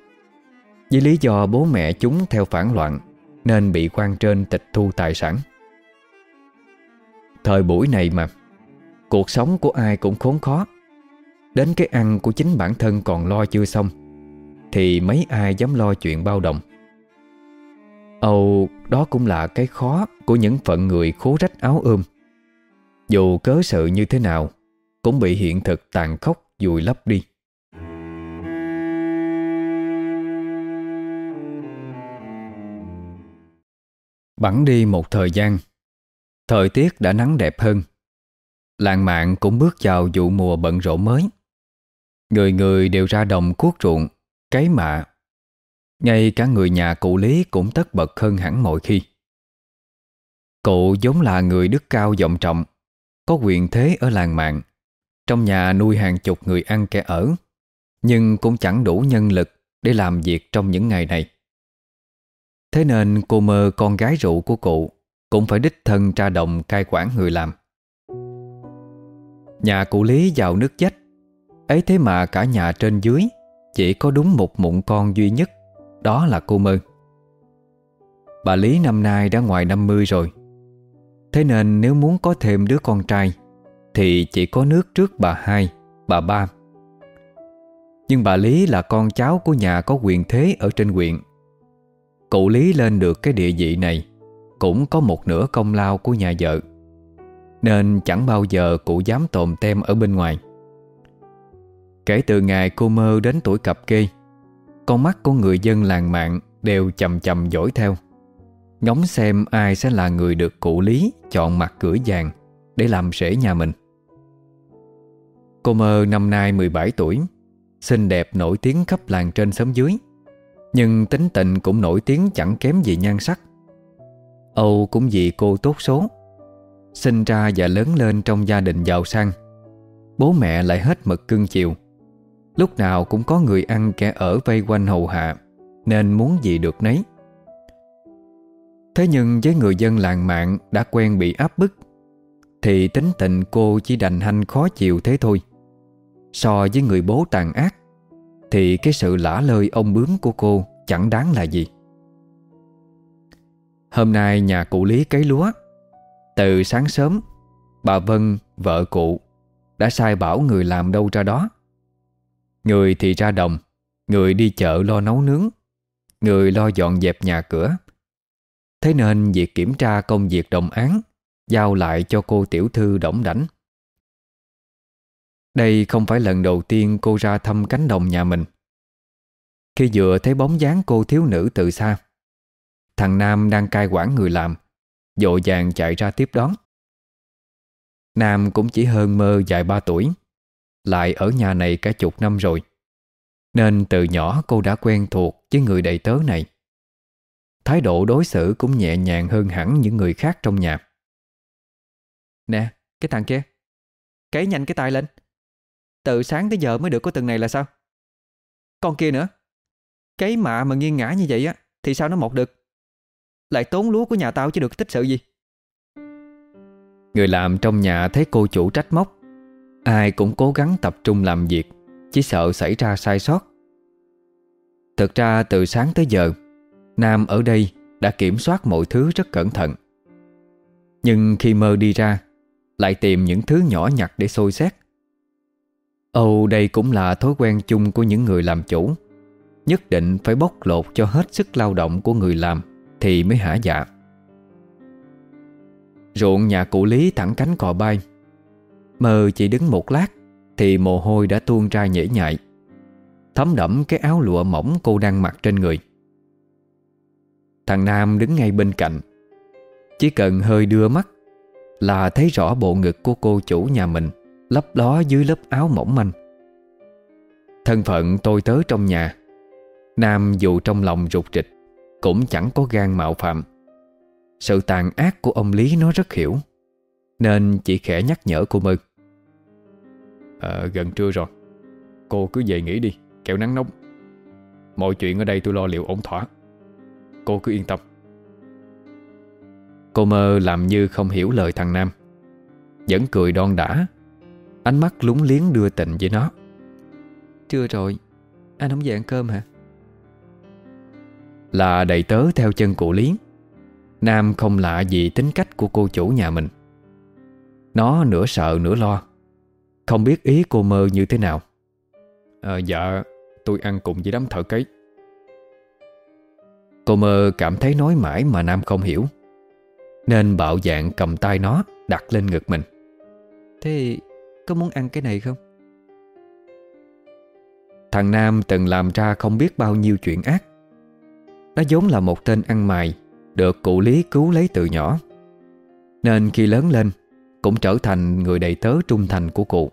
Với lý do bố mẹ chúng theo phản loạn, Nên bị quan trên tịch thu tài sản. Thời buổi này mà, Cuộc sống của ai cũng khốn khó. Đến cái ăn của chính bản thân còn lo chưa xong, Thì mấy ai dám lo chuyện bao đồng. Âu, đó cũng là cái khó Của những phận người khố rách áo ươm. Dù cớ sự như thế nào cũng bị hiện thực tàn khốc Vùi lấp đi. Bắn đi một thời gian, Thời tiết đã nắng đẹp hơn. Làng mạng cũng bước vào vụ mùa bận rộn mới. Người người đều ra đồng cuốc ruộng, Cấy mạ. Ngay cả người nhà cụ Lý cũng tất bật hơn hẳn mọi khi. Cụ giống là người đức cao vọng trọng, Có quyền thế ở làng mạng. Trong nhà nuôi hàng chục người ăn kẻ ở, Nhưng cũng chẳng đủ nhân lực Để làm việc trong những ngày này. Thế nên cô mơ con gái rượu của cụ Cũng phải đích thân ra đồng cai quản người làm. Nhà cụ Lý giàu nước dách Ấy thế mà cả nhà trên dưới Chỉ có đúng một mụn con duy nhất, Đó là cô Mơ. Bà Lý năm nay đã ngoài 50 rồi, Thế nên nếu muốn có thêm đứa con trai thì chỉ có nước trước bà hai, Bà ba. Nhưng bà Lý là con cháu của nhà có quyền thế Ở trên huyện. Cụ Lý lên được cái địa vị này, Cũng có một nửa công lao của nhà vợ. Nên chẳng bao giờ cụ dám tồn tem ở bên ngoài. Kể từ ngày cô mơ đến tuổi cập kê, Con mắt của người dân làng mạng Đều chầm chầm dõi theo. Ngóng xem ai sẽ là người được cụ lý Chọn mặt cửa vàng Để làm rễ nhà mình. Cô mơ năm nay 17 tuổi, Xinh đẹp nổi tiếng khắp làng trên xóm dưới. Nhưng tính tình cũng nổi tiếng chẳng kém gì nhan sắc. Âu cũng vì cô tốt số, Sinh ra và lớn lên trong gia đình giàu sang. Bố mẹ lại hết mực cưng chiều. Lúc nào cũng có người ăn kẻ ở vây quanh hầu hạ, Nên muốn gì được nấy. Thế nhưng với người dân làng mạng đã quen bị áp bức, Thì tính tình cô chỉ đành hanh khó chịu thế thôi. So với người bố tàn ác Thì cái sự lả lơi ông bướm của cô chẳng đáng là gì. Hôm nay nhà cụ Lý cấy lúa. Từ sáng sớm Bà Vân, vợ cụ Đã sai bảo người làm đâu ra đó. Người thì ra đồng Người đi chợ lo nấu nướng Người lo dọn dẹp nhà cửa. Thế nên việc kiểm tra công việc đồng án Giao lại cho cô tiểu thư đổng đảnh. Đây không phải lần đầu tiên cô ra thăm cánh đồng nhà mình. Khi vừa thấy bóng dáng cô thiếu nữ từ xa Thằng Nam đang cai quản người làm Dội vàng chạy ra tiếp đón. Nam cũng chỉ hơn mơ vài ba tuổi Lại ở nhà này cả chục năm rồi Nên từ nhỏ cô đã quen thuộc với người đầy tớ này. Thái độ đối xử cũng nhẹ nhàng hơn hẳn những người khác trong nhà. Nè, cái thằng kia Cấy nhanh cái tay lên. Từ sáng tới giờ mới được có từng này là sao? Con kia nữa. Cái mạ mà nghiêng ngã như vậy á, Thì sao nó mọc được? Lại tốn lúa của nhà tao chứ được tích sự gì? Người làm trong nhà thấy cô chủ trách móc, Ai cũng cố gắng tập trung làm việc, Chỉ sợ xảy ra sai sót. Thực ra từ sáng tới giờ, Nam ở đây đã kiểm soát mọi thứ rất cẩn thận. Nhưng khi mơ đi ra, Lại tìm những thứ nhỏ nhặt để xôi xét. Âu đây cũng là thói quen chung của những người làm chủ. Nhất định phải bóc lột cho hết sức lao động của người làm Thì mới hả dạ. Ruộng nhà cụ Lý thẳng cánh cò bay. Mờ chỉ đứng một lát Thì mồ hôi đã tuôn ra nhễ nhại. Thấm đẫm cái áo lụa mỏng cô đang mặc trên người. Thằng Nam đứng ngay bên cạnh. Chỉ cần hơi đưa mắt Là thấy rõ bộ ngực của cô chủ nhà mình. Lấp ló dưới lớp áo mỏng manh. Thân phận tôi tớ trong nhà Nam dù trong lòng rụt rịch Cũng chẳng có gan mạo phạm. Sự tàn ác của ông Lý nó rất hiểu Nên chỉ khẽ nhắc nhở cô Mơ. À, Gần trưa rồi Cô cứ về nghỉ đi Kẹo nắng nóng. Mọi chuyện ở đây tôi lo liệu ổn thỏa. Cô cứ yên tâm. Cô mơ làm như không hiểu lời thằng Nam Vẫn cười đon đả Ánh mắt lúng liếng đưa tình với nó. Trưa rồi Anh không về ăn cơm hả? Là đầy tớ theo chân cụ Lý. Nam không lạ gì tính cách của cô chủ nhà mình. Nó nửa sợ nửa lo. Không biết ý cô mơ như thế nào. À, Dạ Tôi ăn cùng với đám thợ cấy. Cô mơ cảm thấy nói mãi mà Nam không hiểu. Nên bạo dạng cầm tay nó Đặt lên ngực mình. Thế có muốn ăn cái này không? Thằng Nam từng làm ra không biết bao nhiêu chuyện ác. Nó vốn là một tên ăn mày, Được cụ Lý cứu lấy từ nhỏ. Nên khi lớn lên, Cũng trở thành người đầy tớ trung thành của cụ.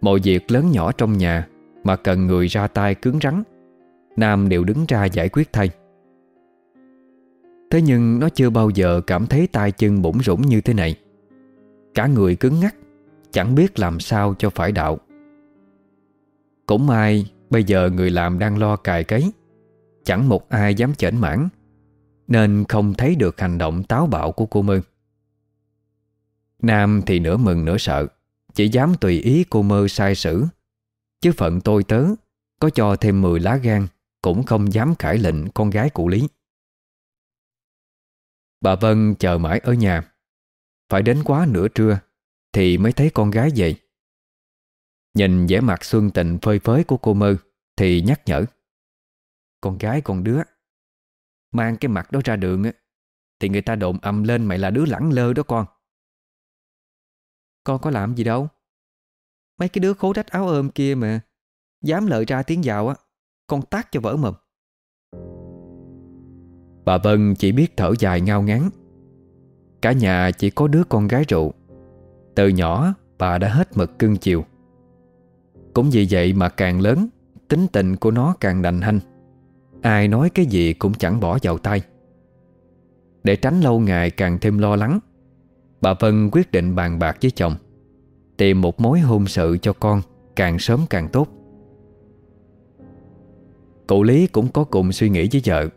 Mọi việc lớn nhỏ trong nhà Mà cần người ra tay cứng rắn, Nam đều đứng ra giải quyết thay. Thế nhưng nó chưa bao giờ cảm thấy tay chân bủng rủng như thế này. Cả người cứng ngắc Chẳng biết làm sao cho phải đạo. Cũng may, Bây giờ người làm đang lo cài cấy, Chẳng một ai dám chảnh mãn Nên không thấy được hành động táo bạo của cô Mơ. Nam thì nửa mừng nửa sợ, Chỉ dám tùy ý cô Mơ sai sử, Chứ phận tôi tớ, Có cho thêm 10 lá gan, Cũng không dám khải lệnh con gái cụ Lý. Bà Vân chờ mãi ở nhà, Phải đến quá nửa trưa thì mới thấy con gái vậy. Nhìn vẻ mặt xuân tình phơi phới của cô mơ Thì nhắc nhở. Con gái con đứa, Mang cái mặt đó ra đường á, Thì người ta đồn ầm lên mày là đứa lẳng lơ đó con. Con có làm gì đâu. Mấy cái đứa khố rách áo ôm kia mà, Dám lợi ra tiếng vào á, Con tác cho vỡ mồm. Bà Vân chỉ biết thở dài ngao ngán. Cả nhà chỉ có đứa con gái rượu. Từ nhỏ, bà đã hết mực cưng chiều. Cũng vì vậy mà càng lớn, Tính tình của nó càng đành hanh. Ai nói cái gì cũng chẳng bỏ vào tay. Để tránh lâu ngày càng thêm lo lắng, Bà Vân quyết định bàn bạc với chồng, Tìm một mối hôn sự cho con Càng sớm càng tốt. Cụ Lý cũng có cùng suy nghĩ với vợ,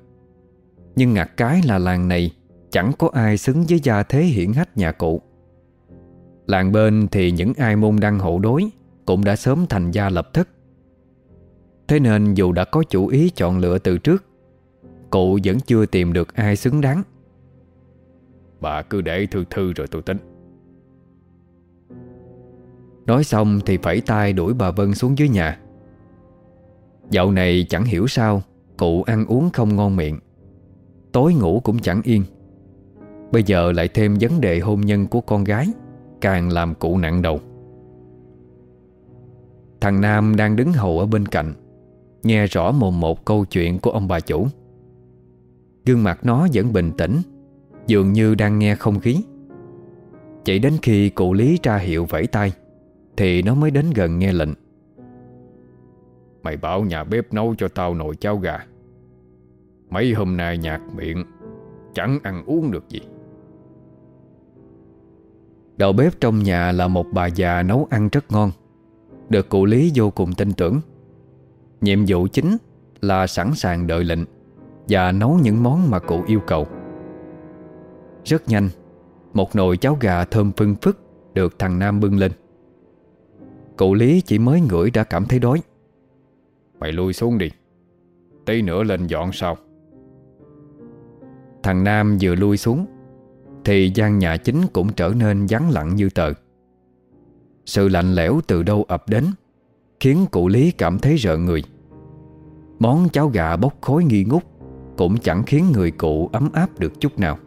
Nhưng ngặt cái là làng này Chẳng có ai xứng với gia thế hiển hách nhà cụ. Làng bên thì những ai môn đăng hộ đối Cũng đã sớm thành gia lập thất Thế nên dù đã có chủ ý chọn lựa từ trước Cụ vẫn chưa tìm được ai xứng đáng. Bà cứ để thư thư rồi tôi tính. Nói xong thì phẩy tay đuổi bà Vân xuống dưới nhà. Dạo này chẳng hiểu sao Cụ ăn uống không ngon miệng. Tối ngủ cũng chẳng yên. Bây giờ lại thêm vấn đề hôn nhân của con gái Càng làm cụ nặng đầu. Thằng Nam đang đứng hầu ở bên cạnh, Nghe rõ mồm một câu chuyện của ông bà chủ. Gương mặt nó vẫn bình tĩnh, Dường như đang nghe không khí. Chỉ đến khi cụ Lý ra hiệu vẫy tay, Thì nó mới đến gần nghe lệnh. Mày bảo nhà bếp nấu cho tao nồi cháo gà. Mấy hôm nay nhạt miệng, Chẳng ăn uống được gì. Đầu bếp trong nhà là một bà già nấu ăn rất ngon, Được cụ Lý vô cùng tin tưởng. Nhiệm vụ chính là sẵn sàng đợi lệnh Và nấu những món mà cụ yêu cầu. Rất nhanh, Một nồi cháo gà thơm phưng phức Được thằng Nam bưng lên. Cụ Lý chỉ mới ngửi đã cảm thấy đói. Mày lui xuống đi, Tí nữa lên dọn sau. Thằng Nam vừa lui xuống thì gian nhà chính cũng trở nên vắng lặng như tờ. Sự lạnh lẽo từ đâu ập đến, Khiến cụ Lý cảm thấy rợn người. Món cháo gà bốc khói nghi ngút Cũng chẳng khiến người cụ ấm áp được chút nào.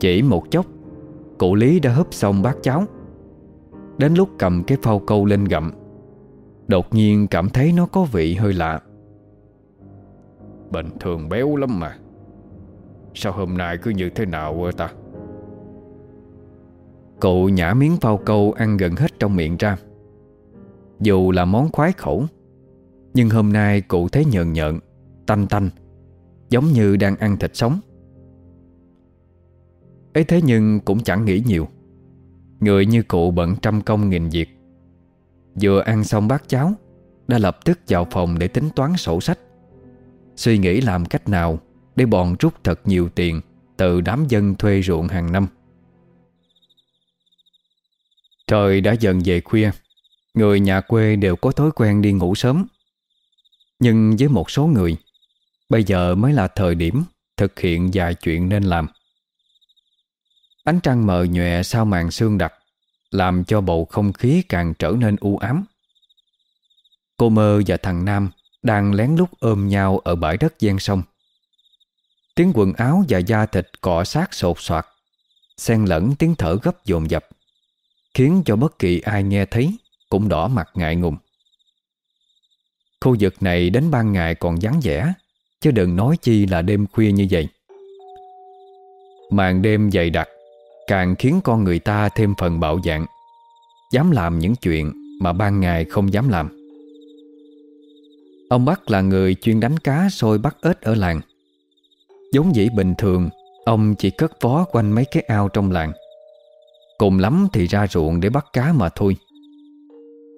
Chỉ một chốc, Cụ Lý đã húp xong bát cháo. Đến lúc cầm cái phao câu lên gặm, Đột nhiên cảm thấy nó có vị hơi lạ. Bình thường béo lắm mà. Sao hôm nay cứ như thế nào ta? Cậu nhả miếng phao câu ăn gần hết trong miệng ra. Dù là món khoái khẩu, Nhưng hôm nay cụ thấy nhợn nhợn, Tanh tanh, Giống như đang ăn thịt sống. Ấy thế nhưng cũng chẳng nghĩ nhiều. Người như cụ bận trăm công nghìn việc. Vừa ăn xong bát cháo, Đã lập tức vào phòng để tính toán sổ sách. Suy nghĩ làm cách nào để bọn rút thật nhiều tiền Từ đám dân thuê ruộng hàng năm. Trời đã dần về khuya, Người nhà quê đều có thói quen đi ngủ sớm. Nhưng với một số người, Bây giờ mới là thời điểm Thực hiện vài chuyện nên làm. Ánh trăng mờ nhòe sau màn sương đặc, Làm cho bầu không khí càng trở nên u ám. Cô mơ và thằng Nam Đang lén lút ôm nhau ở bãi đất gian sông. Tiếng quần áo và da thịt cọ sát sột soạt. Xen lẫn tiếng thở gấp dồn dập, Khiến cho bất kỳ ai nghe thấy Cũng đỏ mặt ngại ngùng. Khu vực này đến ban ngày còn vắng vẻ, Chứ đừng nói chi là đêm khuya như vậy. Màn đêm dày đặc Càng khiến con người ta thêm phần bạo dạng, Dám làm những chuyện Mà ban ngày không dám làm. Ông Bắc là người chuyên đánh cá sôi bắt ếch ở làng giống dĩ bình thường, Ông chỉ cất vó quanh mấy cái ao trong làng. Cùng lắm thì ra ruộng để bắt cá mà thôi.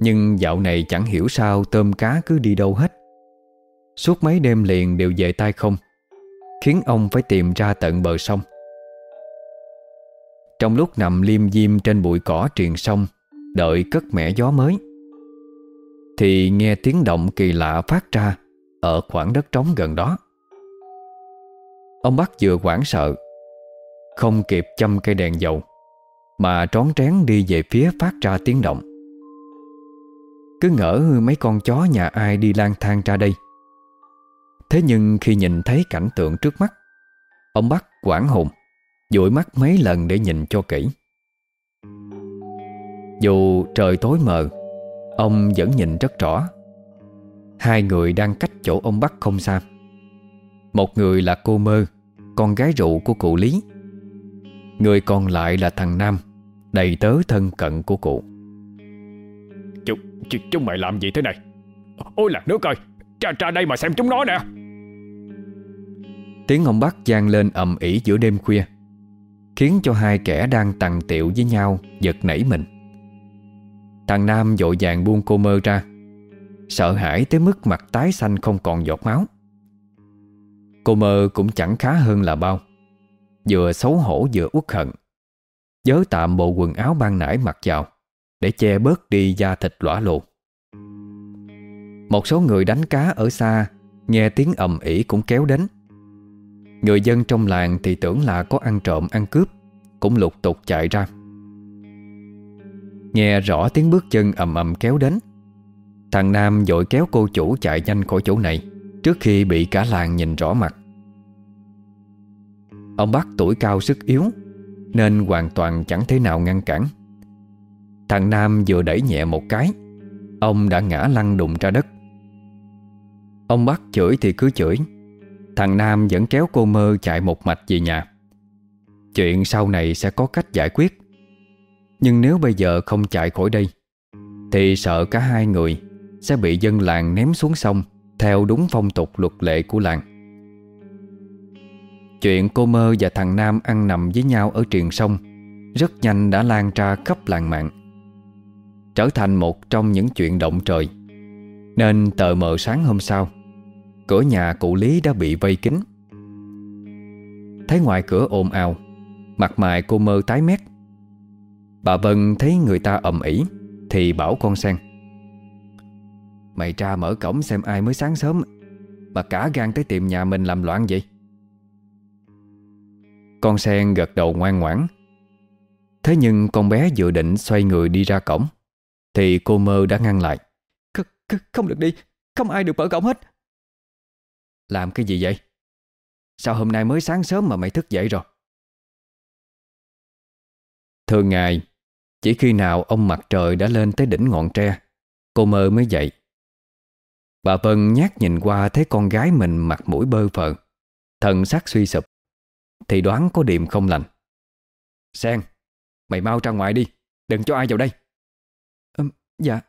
Nhưng dạo này chẳng hiểu sao tôm cá cứ đi đâu hết. Suốt mấy đêm liền đều về tay không, Khiến ông phải tìm ra tận bờ sông. Trong lúc nằm liêm diêm trên bụi cỏ triền sông, Đợi cất mẻ gió mới, Thì nghe tiếng động kỳ lạ phát ra Ở khoảng đất trống gần đó. Ông bắt vừa quảng sợ, Không kịp châm cây đèn dầu, Mà trón trén đi về phía phát ra tiếng động. Cứ ngỡ mấy con chó nhà ai đi lang thang ra đây. Thế nhưng khi nhìn thấy cảnh tượng trước mắt, Ông bắt quảng hồn, dụi mắt mấy lần để nhìn cho kỹ. Dù trời tối mờ, Ông vẫn nhìn rất rõ. Hai người đang cách chỗ ông bắt không xa. Một người là cô mơ con gái rượu của cụ Lý. Người còn lại là thằng Nam Đầy tớ thân cận của cụ. Chúng, chúng mày làm gì thế này? Ôi là nước ơi Ra, ra đây mà xem chúng nó nè. Tiếng ông Bắc gian lên ầm ỉ giữa đêm khuya Khiến cho hai kẻ đang tằn tiệu với nhau Giật nảy mình. Thằng Nam dội vàng buông cô mơ ra Sợ hãi tới mức mặt tái xanh không còn giọt máu Cô mơ cũng chẳng khá hơn là bao. Vừa xấu hổ vừa uất hận. Dớ tạm bộ quần áo ban nãy mặc vào, Để che bớt đi da thịt lõa lộ. Một số người đánh cá ở xa, Nghe tiếng ầm ỉ cũng kéo đến. Người dân trong làng thì tưởng là có ăn trộm, ăn cướp, Cũng lục tục chạy ra. Nghe rõ tiếng bước chân ầm ầm kéo đến, Thằng Nam dội kéo cô chủ chạy nhanh khỏi chỗ này. Trước khi bị cả làng nhìn rõ mặt. Ông bác tuổi cao sức yếu, Nên hoàn toàn chẳng thế nào ngăn cản. Thằng Nam vừa đẩy nhẹ một cái, Ông đã ngã lăn đụng ra đất. Ông bắt chửi thì cứ chửi, Thằng Nam vẫn kéo cô mơ chạy một mạch về nhà. Chuyện sau này sẽ có cách giải quyết. Nhưng nếu bây giờ không chạy khỏi đây, Thì sợ cả hai người Sẽ bị dân làng ném xuống sông. Theo đúng phong tục luật lệ của làng. Chuyện cô mơ và thằng Nam ăn nằm với nhau ở triền sông Rất nhanh đã lan ra khắp làng mạng, Trở thành một trong những chuyện động trời. Nên tờ mờ sáng hôm sau, Cửa nhà cụ Lý đã bị vây kín. Thấy ngoài cửa ồn ào, Mặt mày cô mơ tái mét. Bà Vân thấy người ta ầm ĩ Thì bảo con sen Mày ra mở cổng xem ai mới sáng sớm Mà cả gan tới tìm nhà mình làm loạn vậy Con sen gật đầu ngoan ngoãn Thế nhưng con bé dự định xoay người đi ra cổng Thì cô mơ đã ngăn lại Không được đi Không ai được mở cổng hết làm cái gì vậy? Sao hôm nay mới sáng sớm mà mày thức dậy rồi? Thường ngày, chỉ khi nào ông mặt trời đã lên tới đỉnh ngọn tre, cô mơ mới dậy. Bà Vân nhát nhìn qua thấy con gái mình mặt mũi bơ phờ, thần sắc suy sụp, thì đoán có điểm không lành. Sen, mày mau ra ngoài đi, đừng cho ai vào đây. Ừ, dạ.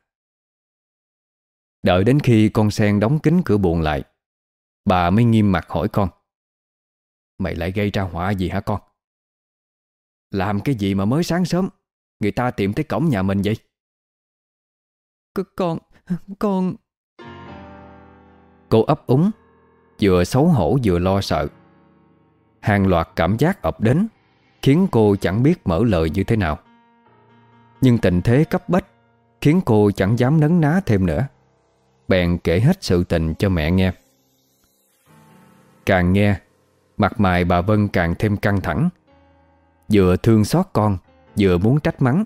Đợi đến khi con sen đóng kín cửa buồn lại, Bà mới nghiêm mặt hỏi con Mày lại gây ra họa gì hả con Làm cái gì mà mới sáng sớm Người ta tìm tới cổng nhà mình vậy C Con Con Cô ấp úng, Vừa xấu hổ vừa lo sợ. Hàng loạt cảm giác ập đến, Khiến cô chẳng biết mở lời như thế nào. Nhưng tình thế cấp bách Khiến cô chẳng dám nấn ná thêm nữa. Bèn kể hết sự tình cho mẹ nghe. Càng nghe, Mặt mày bà Vân càng thêm căng thẳng. Vừa thương xót con, Vừa muốn trách mắng.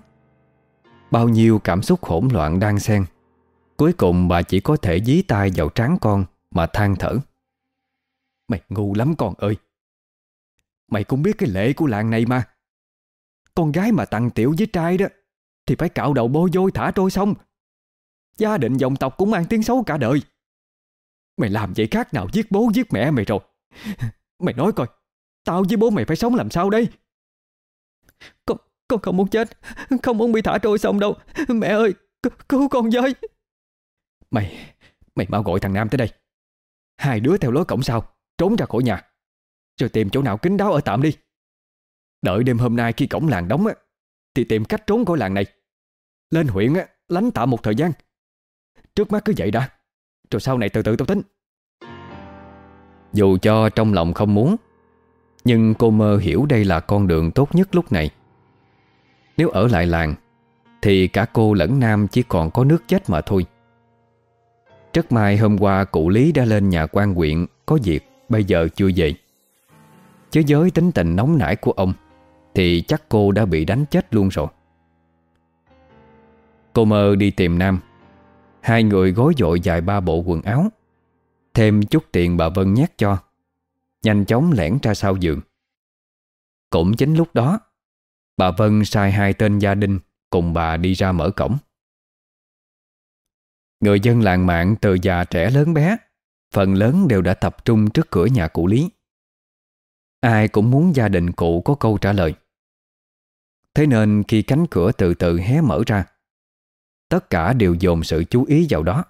Bao nhiêu cảm xúc hỗn loạn đang xen. Cuối cùng bà chỉ có thể dí tay vào trán con Mà than thở. Mày ngu lắm con ơi. Mày cũng biết cái lệ của làng này mà. Con gái mà tặng tiểu với trai đó Thì phải cạo đầu bôi vôi thả trôi xong. Gia đình dòng tộc cũng mang tiếng xấu cả đời. Mày làm vậy khác nào giết bố giết mẹ mày rồi. *laughs* Mày nói coi Tao với bố mày phải sống làm sao đây? Con, con không muốn chết Không muốn bị thả trôi xong đâu. Mẹ ơi cứu con với. Mày Mày mau gọi thằng Nam tới đây. Hai đứa theo lối cổng sau, Trốn ra khỏi nhà. Rồi tìm chỗ nào kín đáo ở tạm đi. Đợi đêm hôm nay khi cổng làng đóng á, Thì tìm cách trốn khỏi làng này. Lên huyện á, lánh tạm một thời gian. Trước mắt cứ vậy đã, Rồi sau này từ từ tao tính. Dù cho trong lòng không muốn, Nhưng cô mơ hiểu đây là con đường tốt nhất lúc này. Nếu ở lại làng, Thì cả cô lẫn Nam chỉ còn có nước chết mà thôi. Rất mai hôm qua cụ Lý đã lên nhà quan huyện, Có việc, bây giờ chưa về. Chứ với tính tình nóng nảy của ông, Thì chắc cô đã bị đánh chết luôn rồi. Cô mơ đi tìm Nam. Hai người gối dội dài ba bộ quần áo. Thêm chút tiền bà Vân nhét cho. Nhanh chóng lẻn ra sau giường. Cũng chính lúc đó, Bà Vân sai hai tên gia đình Cùng bà đi ra mở cổng. Người dân làng mạng từ già trẻ lớn bé, Phần lớn đều đã tập trung trước cửa nhà cụ Lý. Ai cũng muốn gia đình cụ có câu trả lời. Thế nên khi cánh cửa từ từ hé mở ra, Tất cả đều dồn sự chú ý vào đó.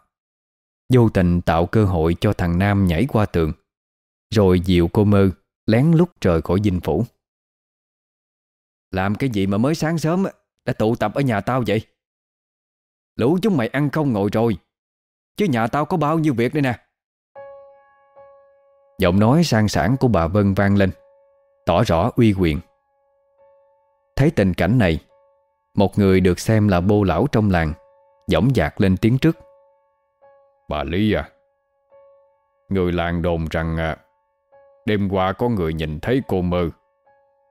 Vô tình tạo cơ hội cho thằng Nam nhảy qua tường, Rồi dịu cô mơ Lén lút rời khỏi dinh phủ. Làm cái gì mà mới sáng sớm Đã tụ tập ở nhà tao vậy? Lũ chúng mày ăn không ngồi rồi. Chứ nhà tao có bao nhiêu việc đây nè. Giọng nói sang sảng của bà Vân vang lên Tỏ rõ uy quyền. Thấy tình cảnh này Một người được xem là bô lão trong làng Dõng dạc lên tiếng trước. Bà Lý à Người làng đồn rằng à, Đêm qua có người nhìn thấy cô mơ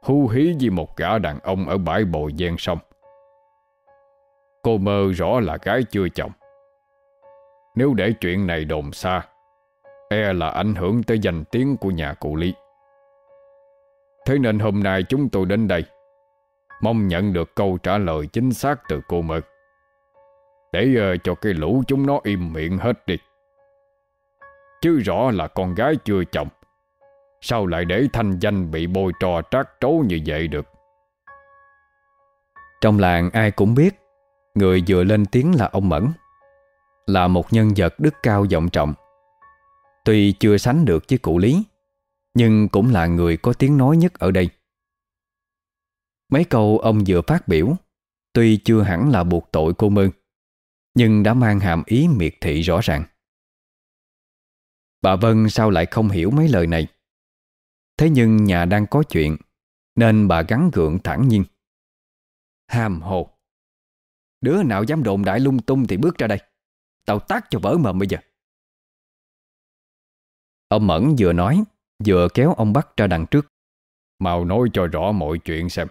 Hú hí với một gã đàn ông Ở bãi bồi gian sông. Cô mơ rõ là gái chưa chồng. Nếu để chuyện này đồn xa E là ảnh hưởng tới danh tiếng của nhà cụ Lý. Thế nên hôm nay chúng tôi đến đây Mong nhận được câu trả lời chính xác từ cô mơ. Để uh, cho cái lũ chúng nó im miệng hết đi. Chứ rõ là con gái chưa chồng Sao lại để thanh danh bị bôi trò trát trấu như vậy được? Trong làng ai cũng biết Người vừa lên tiếng là ông Mẫn, Là một nhân vật đức cao vọng trọng. Tuy chưa sánh được với cụ Lý, Nhưng cũng là người có tiếng nói nhất ở đây. Mấy câu ông vừa phát biểu, Tuy chưa hẳn là buộc tội cô Mơ, Nhưng đã mang hàm ý miệt thị rõ ràng. Bà Vân sao lại không hiểu mấy lời này? Thế nhưng nhà đang có chuyện, Nên bà gắn gượng thẳng nhiên. Hàm hồ! Đứa nào dám đồn đại lung tung thì bước ra đây. Tao tác cho vỡ mồm bây giờ. Ông Mẫn vừa nói Vừa kéo ông bắt ra đằng trước. Mau nói cho rõ mọi chuyện xem.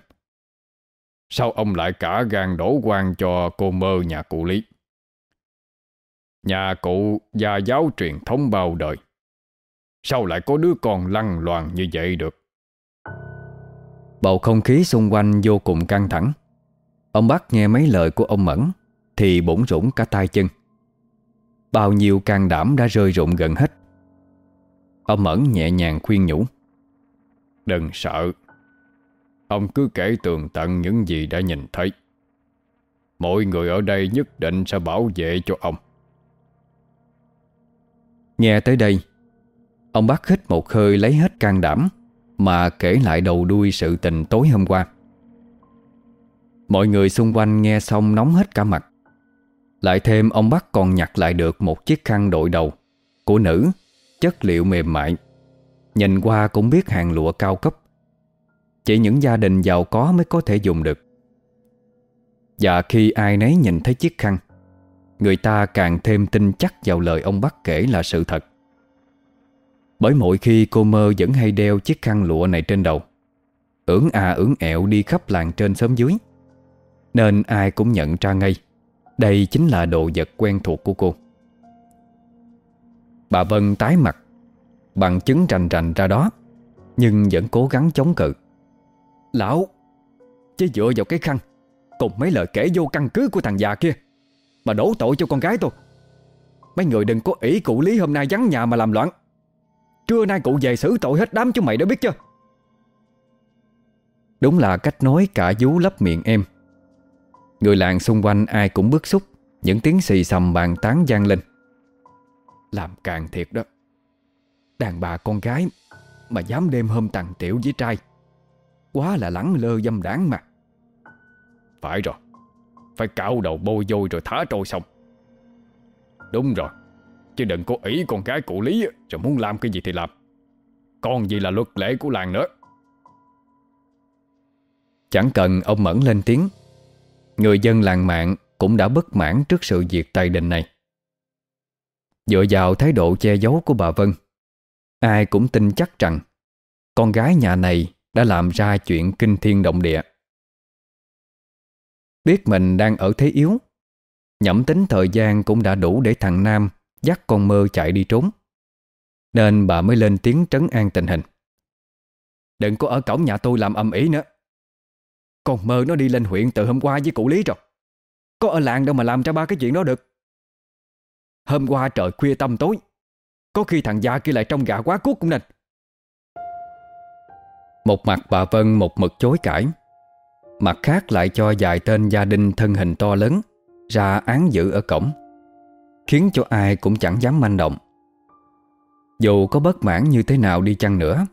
Sao ông lại cả gan đổ quan cho cô mơ nhà cụ Lý? Nhà cụ gia giáo truyền thống bao đời. Sao lại có đứa con lăng loàn như vậy được? Bầu không khí xung quanh vô cùng căng thẳng Ông bác nghe mấy lời của ông Mẫn, Thì bổn rủng cả tay chân. Bao nhiêu can đảm đã rơi rụng gần hết. Ông Mẫn nhẹ nhàng khuyên nhủ. Đừng sợ. Ông cứ kể tường tận những gì đã nhìn thấy. Mọi người ở đây nhất định sẽ bảo vệ cho ông. Nghe tới đây, Ông bác hít một hơi lấy hết can đảm Mà kể lại đầu đuôi sự tình tối hôm qua. Mọi người xung quanh nghe xong nóng hết cả mặt. Lại thêm ông bắt còn nhặt lại được một chiếc khăn đội đầu Của nữ, Chất liệu mềm mại. Nhìn qua cũng biết hàng lụa cao cấp. Chỉ những gia đình giàu có mới có thể dùng được. Và khi ai nấy nhìn thấy chiếc khăn, Người ta càng thêm tin chắc vào lời ông bắt kể là sự thật. Bởi mỗi khi cô mơ vẫn hay đeo chiếc khăn lụa này trên đầu, Ưỡng à ưỡng ẹo đi khắp làng trên xóm dưới. Nên ai cũng nhận ra ngay. Đây chính là đồ vật quen thuộc của cô. Bà Vân tái mặt, Bằng chứng rành rành ra đó, Nhưng vẫn cố gắng chống cự. Lão, Chứ dựa vào cái khăn, Cùng mấy lời kể vô căn cứ của thằng già kia, Mà đổ tội cho con gái tôi. Mấy người đừng có ỷ cụ lý hôm nay vắng nhà mà làm loạn. Trưa nay cụ về xử tội hết đám chúng mày đã biết chưa? Đúng là cách nói cả vú lấp miệng em. Người làng xung quanh ai cũng bức xúc, Những tiếng xì xầm bàn tán gian lên. Làm càng thiệt đó. Đàn bà con gái Mà dám đêm hôm tàn tiểu với trai, Quá là lẳng lơ dâm đáng mà. Phải rồi, Phải cạo đầu bôi vôi rồi thả trôi xong. Đúng rồi, Chứ đừng có ý con gái cụ Lý Rồi muốn làm cái gì thì làm. Còn gì là luật lệ của làng nữa. Chẳng cần ông Mẫn lên tiếng Người dân làng mạng Cũng đã bất mãn trước sự việc tài đình này. Dựa vào thái độ che giấu của bà Vân, Ai cũng tin chắc rằng Con gái nhà này đã làm ra chuyện kinh thiên động địa. Biết mình đang ở thế yếu, Nhẩm tính thời gian cũng đã đủ để thằng Nam Dắt con mơ chạy đi trốn, Nên bà mới lên tiếng trấn an tình hình. Đừng có ở cổng nhà tôi làm âm ý nữa. Con mơ nó đi lên huyện từ hôm qua với cụ Lý rồi. Có ở làng đâu mà làm ra ba cái chuyện đó được. Hôm qua trời khuya tăm tối, Có khi thằng già kia lại trong gà quá cuốc cũng nên. Một mặt bà Vân một mực chối cãi, Mặt khác lại cho vài tên gia đình thân hình to lớn Ra án giữ ở cổng, Khiến cho ai cũng chẳng dám manh động. Dù có bất mãn như thế nào đi chăng nữa,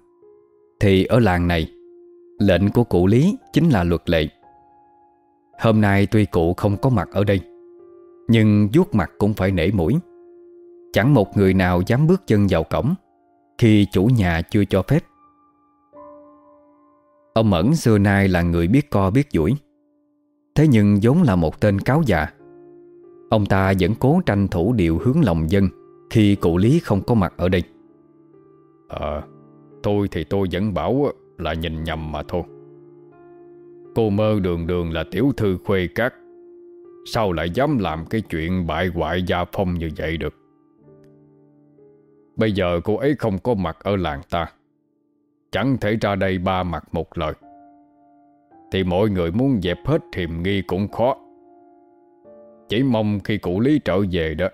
Thì ở làng này Lệnh của cụ Lý chính là luật lệ. Hôm nay tuy cụ không có mặt ở đây, Nhưng vuốt mặt cũng phải nể mũi. Chẳng một người nào dám bước chân vào cổng Khi chủ nhà chưa cho phép. Ông Mẫn xưa nay là người biết co biết duỗi, Thế nhưng vốn là một tên cáo già. Ông ta vẫn cố tranh thủ điều hướng lòng dân Khi cụ Lý không có mặt ở đây. Ờ Tôi thì tôi vẫn bảo là nhìn nhầm mà thôi. Cô mơ đường đường là tiểu thư khuê cát Sao lại dám làm cái chuyện bại hoại gia phong như vậy được? Bây giờ cô ấy không có mặt ở làng ta. Chẳng thể ra đây ba mặt một lời. Thì mọi người muốn dẹp hết hiềm nghi cũng khó. Chỉ mong khi cụ Lý trở về đó,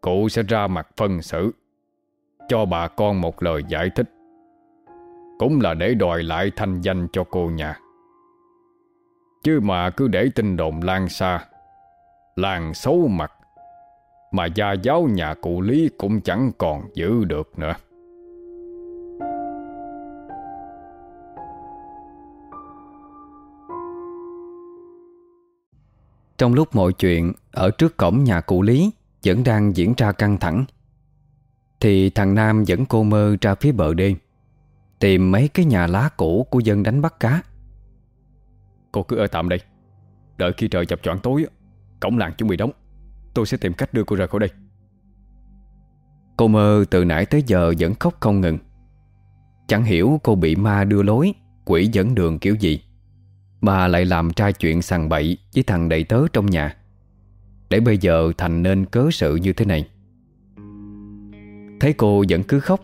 Cụ sẽ ra mặt phân xử, Cho bà con một lời giải thích. Cũng là để đòi lại thanh danh cho cô nhà. Chứ mà cứ để tin đồn lan xa, Làng xấu mặt, Mà gia giáo nhà cụ Lý cũng chẳng còn giữ được nữa. Trong lúc mọi chuyện Ở trước cổng nhà cụ Lý Vẫn đang diễn ra căng thẳng, Thì thằng Nam dẫn cô mơ ra phía bờ đê Tìm mấy cái nhà lá cũ Của dân đánh bắt cá. Cô cứ ở tạm đây. Đợi khi trời chập choạng tối Cổng làng chuẩn bị đóng Tôi sẽ tìm cách đưa cô ra khỏi đây. Cô mơ từ nãy tới giờ vẫn khóc không ngừng. Chẳng hiểu cô bị ma đưa lối Quỷ dẫn đường kiểu gì Mà lại làm trai chuyện sằng bậy Với thằng đầy tớ trong nhà. Để bây giờ thành nên cớ sự như thế này. Thấy cô vẫn cứ khóc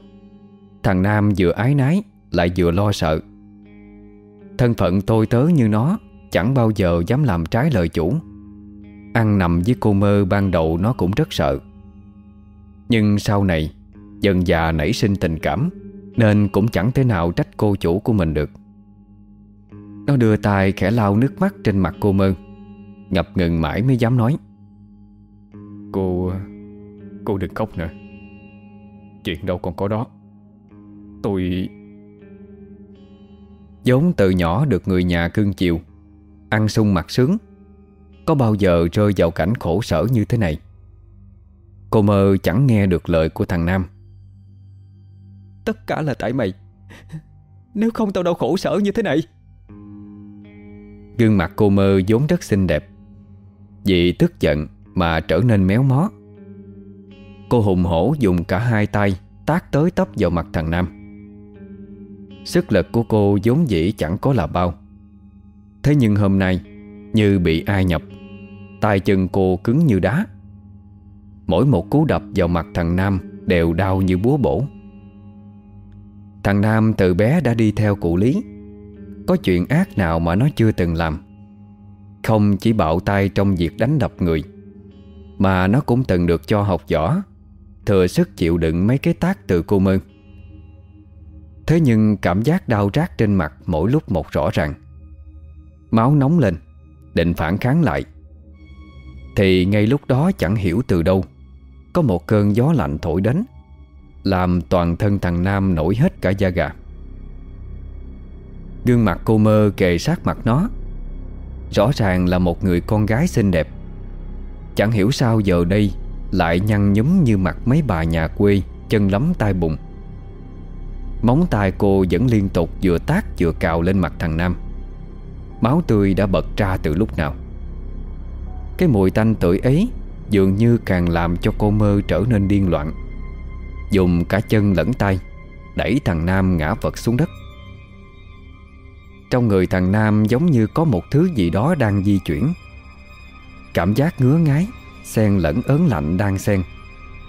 Thằng Nam vừa ái nái, Lại vừa lo sợ. Thân phận tôi tớ như nó, Chẳng bao giờ dám làm trái lời chủ. Ăn nằm với cô mơ ban đầu nó cũng rất sợ. Nhưng sau này, Dần già nảy sinh tình cảm, Nên cũng chẳng thể nào trách cô chủ của mình được. Nó đưa tay khẽ lau nước mắt trên mặt cô mơ, Ngập ngừng mãi mới dám nói. Cô... Cô đừng khóc nữa. Chuyện đâu còn có đó. Tôi... vốn từ nhỏ được người nhà cưng chiều Ăn sung mặc sướng Có bao giờ rơi vào cảnh khổ sở như thế này? Cô mơ chẳng nghe được lời của thằng Nam. Tất cả là tại mày. Nếu không tao đâu khổ sở như thế này. Gương mặt cô mơ vốn rất xinh đẹp Vì tức giận mà trở nên méo mó. Cô hùng hổ dùng cả hai tay Tác tới tấp vào mặt thằng Nam Sức lực của cô vốn dĩ chẳng có là bao. Thế nhưng hôm nay, Như bị ai nhập tay chân cô cứng như đá. Mỗi một cú đập vào mặt thằng Nam Đều đau như búa bổ. Thằng Nam từ bé đã đi theo cụ Lý. Có chuyện ác nào mà nó chưa từng làm? Không chỉ bạo tay trong việc đánh đập người, Mà nó cũng từng được cho học võ, Thừa sức chịu đựng mấy cái tác từ cô Mơn Thế nhưng cảm giác đau rát trên mặt mỗi lúc một rõ ràng. Máu nóng lên, Định phản kháng lại. Thì ngay lúc đó chẳng hiểu từ đâu, Có một cơn gió lạnh thổi đến, Làm toàn thân thằng Nam nổi hết cả da gà. Gương mặt cô mơ kề sát mặt nó, Rõ ràng là một người con gái xinh đẹp. Chẳng hiểu sao giờ đây Lại nhăn nhúm như mặt mấy bà nhà quê, Chân lắm tay bụng. Móng tay cô vẫn liên tục vừa tác vừa cào lên mặt thằng Nam. Máu tươi đã bật ra từ lúc nào. Cái mùi tanh tưởi ấy Dường như càng làm cho cô mơ trở nên điên loạn. Dùng cả chân lẫn tay, Đẩy thằng Nam ngã vật xuống đất. Trong người thằng Nam giống như có một thứ gì đó đang di chuyển. Cảm giác ngứa ngái Xen lẫn ớn lạnh đang xen,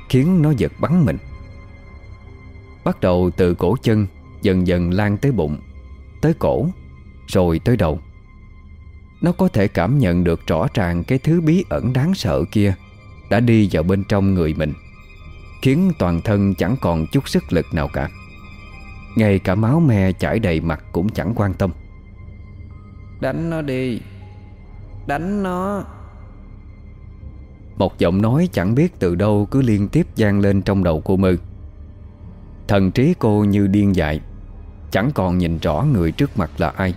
Khiến nó giật bắn mình. Bắt đầu từ cổ chân Dần dần lan tới bụng Tới cổ Rồi tới đầu. Nó có thể cảm nhận được rõ ràng Cái thứ bí ẩn đáng sợ kia Đã đi vào bên trong người mình Khiến toàn thân chẳng còn chút sức lực nào cả. Ngay cả máu me chảy đầy mặt Cũng chẳng quan tâm. Đánh nó đi. Đánh nó. Một giọng nói chẳng biết từ đâu Cứ liên tiếp vang lên trong đầu cô Mơ Thần trí cô như điên dại, Chẳng còn nhìn rõ người trước mặt là ai.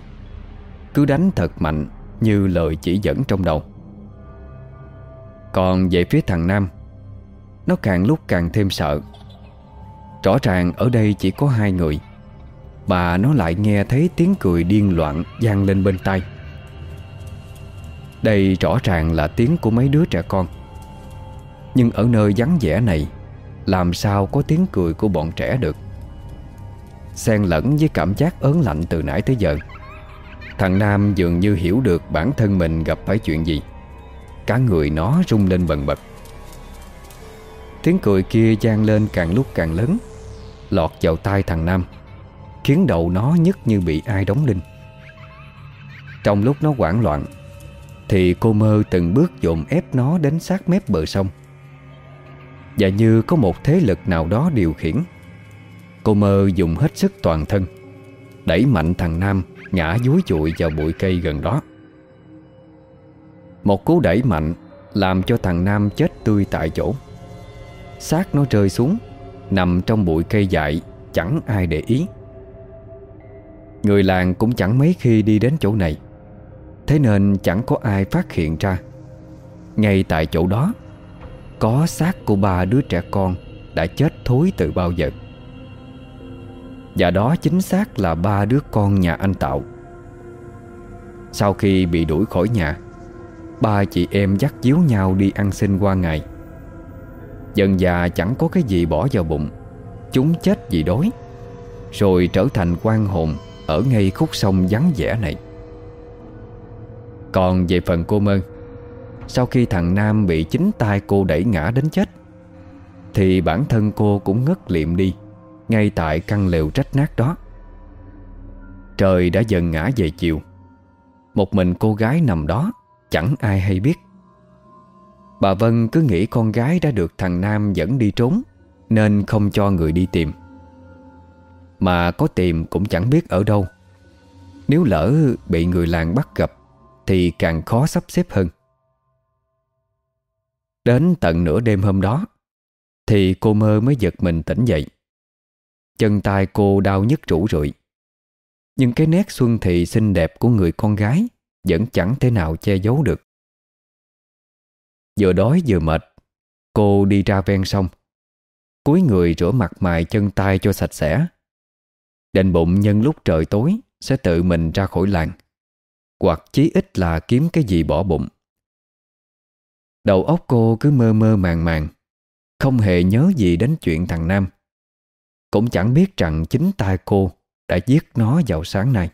Cứ đánh thật mạnh Như lời chỉ dẫn trong đầu. Còn về phía thằng Nam, Nó càng lúc càng thêm sợ. Rõ ràng ở đây chỉ có hai người Mà nó lại nghe thấy tiếng cười điên loạn vang lên bên tai. Đây rõ ràng là tiếng của mấy đứa trẻ con. Nhưng ở nơi vắng vẻ này làm sao có tiếng cười của bọn trẻ được? Xen lẫn với cảm giác ớn lạnh từ nãy tới giờ. Thằng Nam dường như hiểu được bản thân mình gặp phải chuyện gì. Cả người nó rung lên bần bật. Tiếng cười kia gian lên càng lúc càng lớn, Lọt vào tai thằng Nam, Khiến đầu nó nhức như bị ai đóng đinh. Trong lúc nó hoảng loạn, Thì cô mơ từng bước dồn ép nó đến sát mép bờ sông. Và như có một thế lực nào đó điều khiển, Cô mơ dùng hết sức toàn thân, Đẩy mạnh thằng Nam Ngã dúi chụi vào bụi cây gần đó. Một cú đẩy mạnh Làm cho thằng Nam chết tươi tại chỗ. Xác nó rơi xuống, Nằm trong bụi cây dại, Chẳng ai để ý. Người làng cũng chẳng mấy khi đi đến chỗ này, Thế nên chẳng có ai phát hiện ra. Ngay tại chỗ đó có xác của ba đứa trẻ con Đã chết thối từ bao giờ? Và đó chính xác là ba đứa con nhà anh Tạo. Sau khi bị đuổi khỏi nhà, Ba chị em dắt díu nhau đi ăn xin qua ngày. Dần già chẳng có cái gì bỏ vào bụng, Chúng chết vì đói, Rồi trở thành quan hồn Ở ngay khúc sông vắng vẻ này. Còn về phần cô Mơn sau khi thằng Nam bị chính tay cô đẩy ngã đến chết, Thì bản thân cô cũng ngất liệm đi, Ngay tại căn lều rách nát đó. Trời đã dần ngã về chiều. Một mình cô gái nằm đó, Chẳng ai hay biết. Bà Vân cứ nghĩ con gái đã được thằng Nam dẫn đi trốn, Nên không cho người đi tìm. Mà có tìm cũng chẳng biết ở đâu. Nếu lỡ bị người làng bắt gặp, Thì càng khó sắp xếp hơn. Đến tận nửa đêm hôm đó, Thì cô mơ mới giật mình tỉnh dậy. Chân tay cô đau nhức rũ rượi. Nhưng cái nét xuân thị xinh đẹp của người con gái Vẫn chẳng thể nào che giấu được. Vừa đói vừa mệt, Cô đi ra ven sông, cúi người rửa mặt mài chân tay cho sạch sẽ. Định bụng nhân lúc trời tối Sẽ tự mình ra khỏi làng, Hoặc chí ít là kiếm cái gì bỏ bụng. Đầu óc cô cứ mơ mơ màng màng, Không hề nhớ gì đến chuyện thằng Nam. Cũng chẳng biết rằng chính tay cô Đã giết nó vào sáng nay.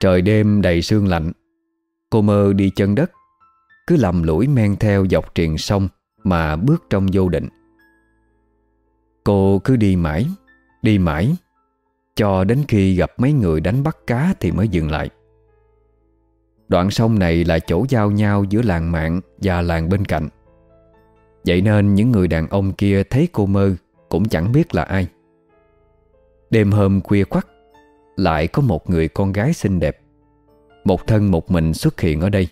Trời đêm đầy sương lạnh, Cô mơ đi chân đất, cứ lầm lũi men theo dọc triền sông Mà bước trong vô định. Cô cứ đi mãi Đi mãi, Cho đến khi gặp mấy người đánh bắt cá Thì mới dừng lại. Đoạn sông này là chỗ giao nhau Giữa làng mạng và làng bên cạnh. Vậy nên những người đàn ông kia Thấy cô mơ Cũng chẳng biết là ai. Đêm hôm khuya khoắt, Lại có một người con gái xinh đẹp. Một thân một mình xuất hiện ở đây.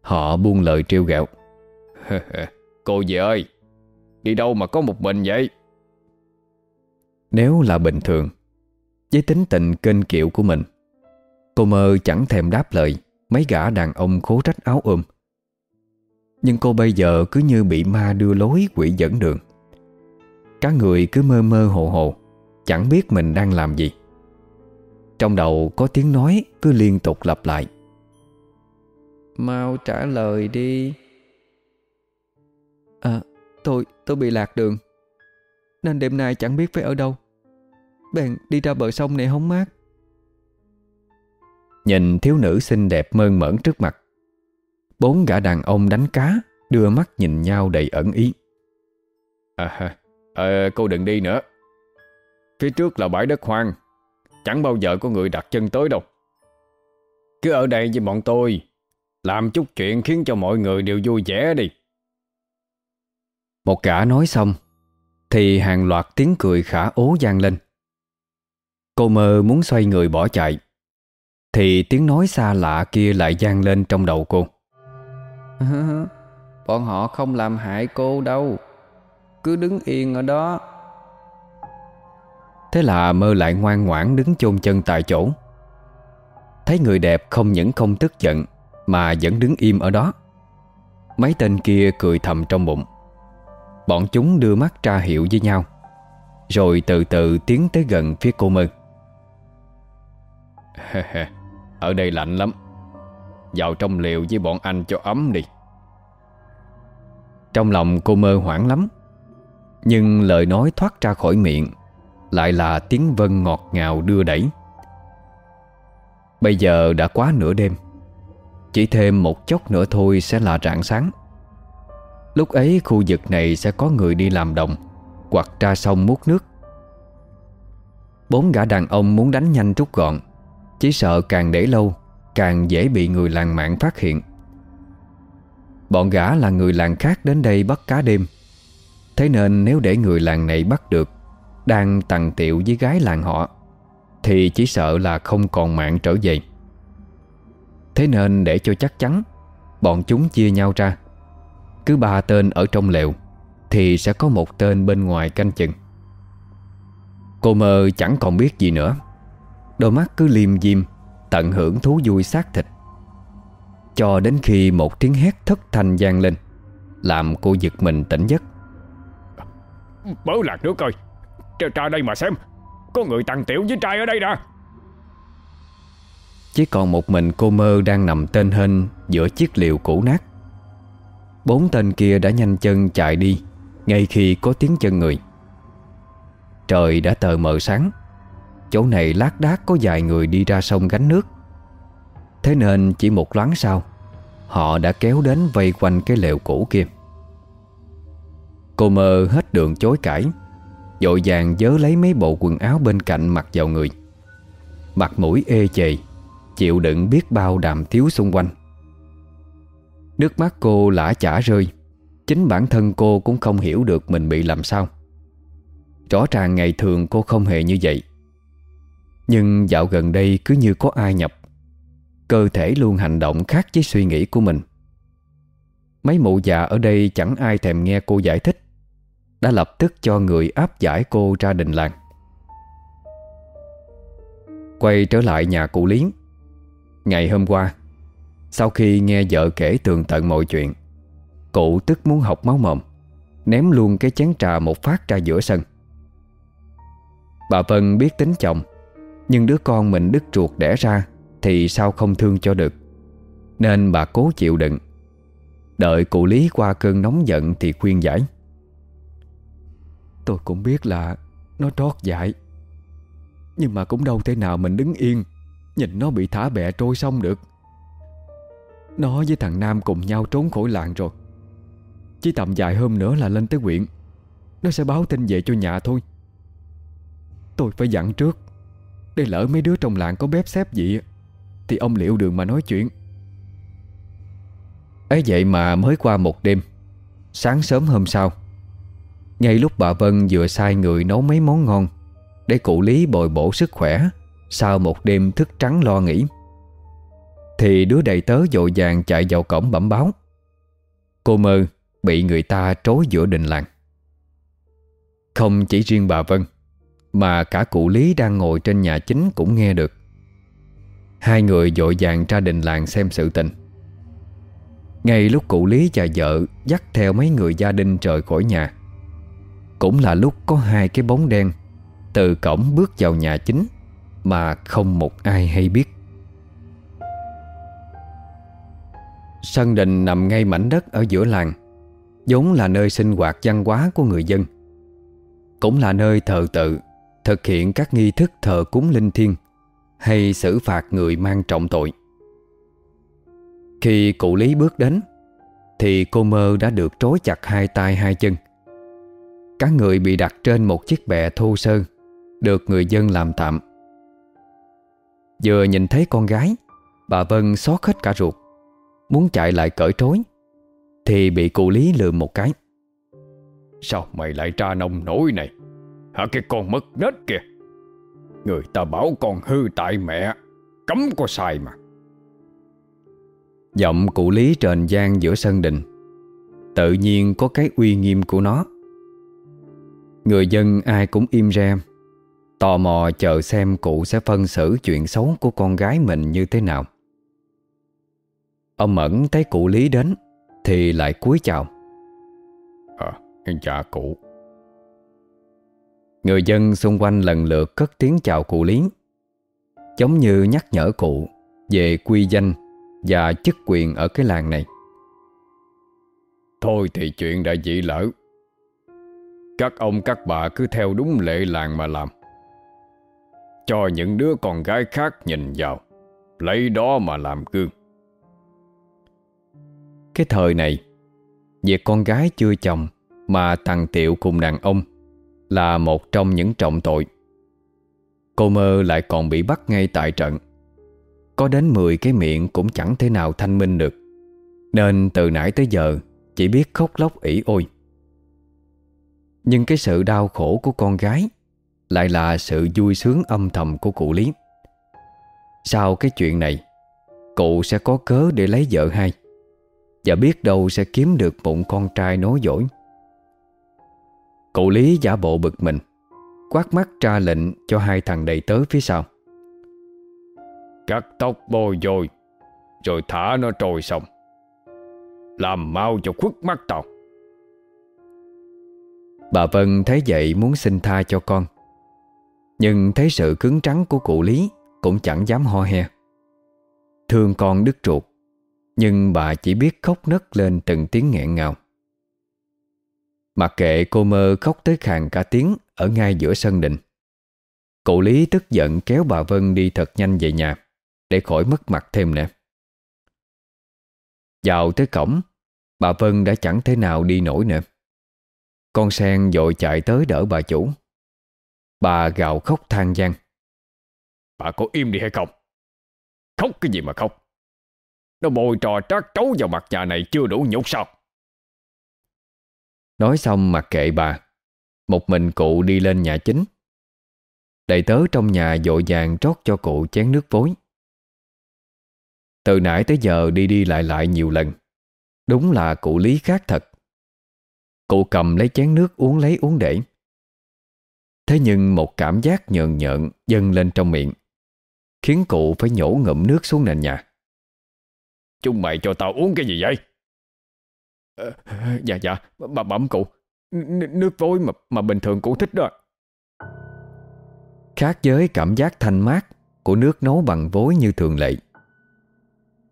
Họ buông lời trêu ghẹo. *laughs* Cô dì ơi, Đi đâu mà có một mình vậy? Nếu là bình thường, Với tính tình kênh kiệu của mình, Cô mơ chẳng thèm đáp lời. Mấy gã đàn ông khố trách áo ôm. Nhưng cô bây giờ cứ như bị ma đưa lối quỷ dẫn đường. Các người cứ mơ mơ hồ hồ Chẳng biết mình đang làm gì. Trong đầu có tiếng nói cứ liên tục lặp lại. Mau trả lời đi. À tôi tôi bị lạc đường. Nên đêm nay chẳng biết phải ở đâu. Bèn đi ra bờ sông này hóng mát Nhìn thiếu nữ xinh đẹp mơn mởn trước mặt. Bốn gã đàn ông đánh cá Đưa mắt nhìn nhau đầy ẩn ý. À, à cô đừng đi nữa. Phía trước là bãi đất hoang. Chẳng bao giờ có người đặt chân tới đâu. Cứ ở đây với bọn tôi. Làm chút chuyện khiến cho mọi người đều vui vẻ đi. Một gã nói xong Thì hàng loạt tiếng cười khả ố vang lên. Cô mơ muốn xoay người bỏ chạy Thì tiếng nói xa lạ kia lại vang lên trong đầu cô. *laughs* Bọn họ không làm hại cô đâu. Cứ đứng yên ở đó. Thế là mơ lại ngoan ngoãn đứng chôn chân tại chỗ. Thấy người đẹp không những không tức giận Mà vẫn đứng im ở đó. Mấy tên kia cười thầm trong bụng. Bọn chúng đưa mắt tra hiệu với nhau. Rồi từ từ tiến tới gần phía cô mơ *laughs* Ở đây lạnh lắm. Vào trong liều với bọn anh cho ấm đi. Trong lòng cô mơ hoảng lắm. Nhưng lời nói thoát ra khỏi miệng Lại là tiếng vân ngọt ngào đưa đẩy. Bây giờ đã quá nửa đêm. Chỉ thêm một chốc nữa thôi sẽ là rạng sáng. Lúc ấy khu vực này sẽ có người đi làm đồng Hoặc ra sông múc nước. Bốn gã đàn ông muốn đánh nhanh rút gọn. Chỉ sợ càng để lâu, Càng dễ bị người làng mạng phát hiện. Bọn gã là người làng khác đến đây bắt cá đêm. Thế nên nếu để người làng này bắt được, Đang tặng tiệu với gái làng họ, Thì chỉ sợ là không còn mạng trở về. Thế nên để cho chắc chắn, Bọn chúng chia nhau ra. Cứ ba tên ở trong lều, Thì sẽ có một tên bên ngoài canh chừng. Cô mơ chẳng còn biết gì nữa. Đôi mắt cứ liêm diêm Tận hưởng thú vui xác thịt. Cho đến khi một tiếng hét thất thanh vang lên Làm cô giật mình tỉnh giấc. Bớ lạc nước ơi Ra đây mà xem Có người tăng tiểu với trai ở đây nè. Chỉ còn một mình cô mơ đang nằm tên hên Giữa chiếc liều cũ nát. Bốn tên kia đã nhanh chân chạy đi Ngay khi có tiếng chân người. Trời đã tờ mờ sáng Chỗ này lác đác có vài người đi ra sông gánh nước. Thế nên chỉ một loáng sau, Họ đã kéo đến vây quanh cái lều cũ kia. Cô mơ hết đường chối cãi Dội vàng dớ lấy mấy bộ quần áo bên cạnh mặc vào người. Mặt mũi ê chề, Chịu đựng biết bao đàm thiếu xung quanh. Nước mắt cô lã chả rơi, Chính bản thân cô cũng không hiểu được mình bị làm sao. Rõ ràng ngày thường cô không hề như vậy. Nhưng dạo gần đây cứ như có ai nhập. Cơ thể luôn hành động khác với suy nghĩ của mình. Mấy mụ già ở đây chẳng ai thèm nghe cô giải thích. Đã lập tức cho người áp giải cô ra đình làng. Quay trở lại nhà cụ Liến. Ngày hôm qua, Sau khi nghe vợ kể tường tận mọi chuyện, Cụ tức muốn học máu mồm, Ném luôn cái chén trà một phát ra giữa sân. Bà Vân biết tính chồng nhưng đứa con mình đứt ruột đẻ ra Thì sao không thương cho được? Nên bà cố chịu đựng. Đợi cụ Lý qua cơn nóng giận Thì khuyên giải. Tôi cũng biết là Nó trót dại. Nhưng mà cũng đâu thể nào mình đứng yên, Nhìn nó bị thả bẹ trôi xong được. Nó với thằng Nam cùng nhau trốn khỏi làng rồi. Chỉ tầm vài hôm nữa là lên tới huyện. Nó sẽ báo tin về cho nhà thôi. Tôi phải dặn trước. Để lỡ mấy đứa trong làng có bếp xếp gì Thì ông liệu đường mà nói chuyện. Ấy vậy mà mới qua một đêm, Sáng sớm hôm sau, Ngay lúc bà Vân vừa sai người nấu mấy món ngon Để cụ Lý bồi bổ sức khỏe, Sau một đêm thức trắng lo nghĩ, Thì đứa đầy tớ dội vàng chạy vào cổng bẩm báo. Cô mơ bị người ta trối giữa đình làng. Không chỉ riêng bà Vân mà cả cụ Lý đang ngồi trên nhà chính cũng nghe được. Hai người dội vàng ra đình làng xem sự tình. Ngay lúc cụ Lý và vợ dắt theo mấy người gia đình rời khỏi nhà, Cũng là lúc có hai cái bóng đen Từ cổng bước vào nhà chính Mà không một ai hay biết. Sân đình nằm ngay mảnh đất ở giữa làng, vốn là nơi sinh hoạt văn hóa của người dân, Cũng là nơi thờ tự Thực hiện các nghi thức thờ cúng linh thiêng Hay xử phạt người mang trọng tội. Khi cụ Lý bước đến, Thì cô mơ đã được trói chặt hai tay hai chân. Các người bị đặt trên một chiếc bè thô sơ, Được người dân làm tạm. Vừa nhìn thấy con gái, Bà Vân xót hết cả ruột. Muốn chạy lại cởi trói, Thì bị cụ Lý lườm một cái. Sao mày lại tra nông nổi này? Hả cái con mất nết kìa. Người ta bảo con hư tại mẹ Cấm có sai mà. Giọng cụ Lý trền gian giữa sân đình Tự nhiên có cái uy nghiêm của nó. Người dân ai cũng im re Tò mò chờ xem cụ sẽ phân xử chuyện xấu của con gái mình như thế nào. Ông Mẫn thấy cụ Lý đến Thì lại cúi chào. À, dạ cụ Người dân xung quanh lần lượt cất tiếng chào cụ Lý Giống như nhắc nhở cụ Về quy danh Và chức quyền ở cái làng này. Thôi thì chuyện đã dị lỡ. Các ông các bà cứ theo đúng lệ làng mà làm. Cho những đứa con gái khác nhìn vào Lấy đó mà làm gương. Cái thời này Việc con gái chưa chồng Mà thằng Tiệu cùng đàn ông là một trong những trọng tội. Cô mơ lại còn bị bắt ngay tại trận. Có đến 10 cái miệng cũng chẳng thể nào thanh minh được. Nên từ nãy tới giờ, Chỉ biết khóc lóc ỉ ôi. Nhưng cái sự đau khổ của con gái Lại là sự vui sướng âm thầm của cụ Lý. Sau cái chuyện này, Cụ sẽ có cớ để lấy vợ hai Và biết đâu sẽ kiếm được bụng con trai nối dỗi Cụ Lý giả bộ bực mình Quát mắt ra lệnh cho hai thằng đầy tớ phía sau. Cắt tóc bôi dồi Rồi thả nó trôi xong Làm mau cho khuất mắt tao. Bà Vân thấy vậy muốn xin tha cho con Nhưng thấy sự cứng trắng của cụ Lý Cũng chẳng dám ho he. Thương con đứt ruột Nhưng bà chỉ biết khóc nấc lên từng tiếng nghẹn ngào Mặc kệ cô mơ khóc tới khàn cả tiếng Ở ngay giữa sân đình. Cụ Lý tức giận kéo bà Vân đi thật nhanh về nhà, Để khỏi mất mặt thêm nè Vào tới cổng, Bà Vân đã chẳng thể nào đi nổi nữa. Con sen dội chạy tới đỡ bà chủ. Bà gào khóc than gian Bà có im đi hay không? Khóc cái gì mà khóc? Nó bồi trò trát trấu vào mặt nhà này chưa đủ nhục sao? Nói xong mặc kệ bà. Một mình cụ đi lên nhà chính. Đầy tớ trong nhà dội vàng trót cho cụ chén nước vối. Từ nãy tới giờ đi đi lại lại nhiều lần. Đúng là cụ lý khác thật. Cụ cầm lấy chén nước uống lấy uống để. Thế nhưng một cảm giác nhợn nhợn dâng lên trong miệng, Khiến cụ phải nhổ ngụm nước xuống nền nhà. Chúng mày cho tao uống cái gì vậy? Ờ, *laughs* dạ dạ Bà bẩm cụ. N Nước vối mà mà bình thường cụ thích đó Khác với cảm giác thanh mát Của nước nấu bằng vối như thường lệ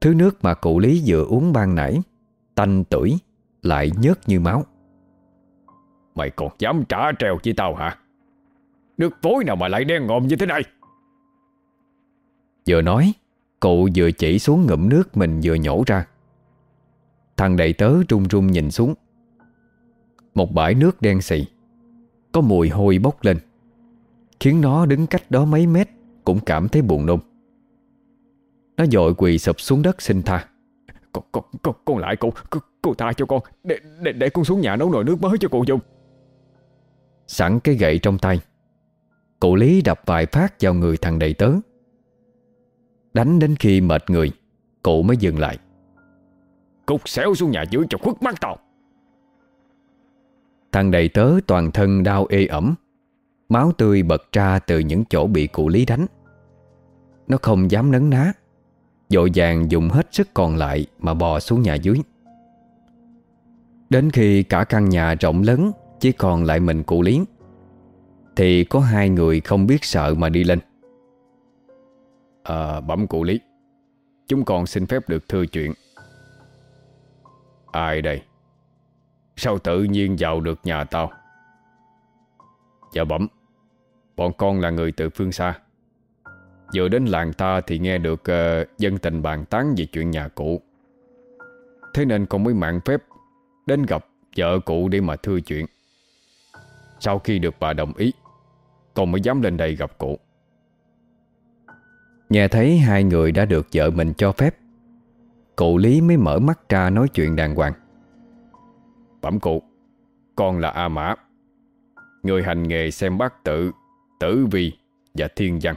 Thứ nước mà cụ Lý vừa uống ban nãy Tanh tuổi Lại nhớt như máu. Mày còn dám trả treo với tao hả? Nước vối nào mà lại đen ngòm như thế này? Vừa nói Cụ vừa chỉ xuống ngụm nước mình vừa nhổ ra Thằng đầy tớ run run nhìn xuống. Một bãi nước đen xì Có mùi hôi bốc lên Khiến nó đứng cách đó mấy mét Cũng cảm thấy buồn nôn. Nó dội quỳ sụp xuống đất xin tha. Con, con, con, con lại cụ Cô, cô tha cho con để, để, để con xuống nhà nấu nồi nước mới cho cụ dùng. Sẵn cái gậy trong tay Cụ Lý đập vài phát vào người thằng đầy tớ. Đánh đến khi mệt người Cụ mới dừng lại Cục xéo xuống nhà dưới cho khuất mắt tao. Thằng đầy tớ toàn thân đau ê ẩm. Máu tươi bật ra từ những chỗ bị cụ Lý đánh. Nó không dám nấn ná. Dội vàng dùng hết sức còn lại Mà bò xuống nhà dưới. Đến khi cả căn nhà rộng lớn, Chỉ còn lại mình cụ Lý, Thì có hai người không biết sợ mà đi lên. À bẩm cụ Lý, Chúng con xin phép được thưa chuyện. Ai đây? Sao tự nhiên vào được nhà tao? Dạ bẩm Bọn con là người từ phương xa. Vừa đến làng ta thì nghe được uh, dân tình bàn tán về chuyện nhà cụ. Thế nên con mới mạng phép Đến gặp vợ cụ để mà thưa chuyện. Sau khi được bà đồng ý Con mới dám lên đây gặp cụ. Nghe thấy hai người đã được vợ mình cho phép Cụ Lý mới mở mắt ra nói chuyện đàng hoàng. Bẩm cụ, Con là A Mã. Người hành nghề xem bát tự, Tử vi và thiên văn.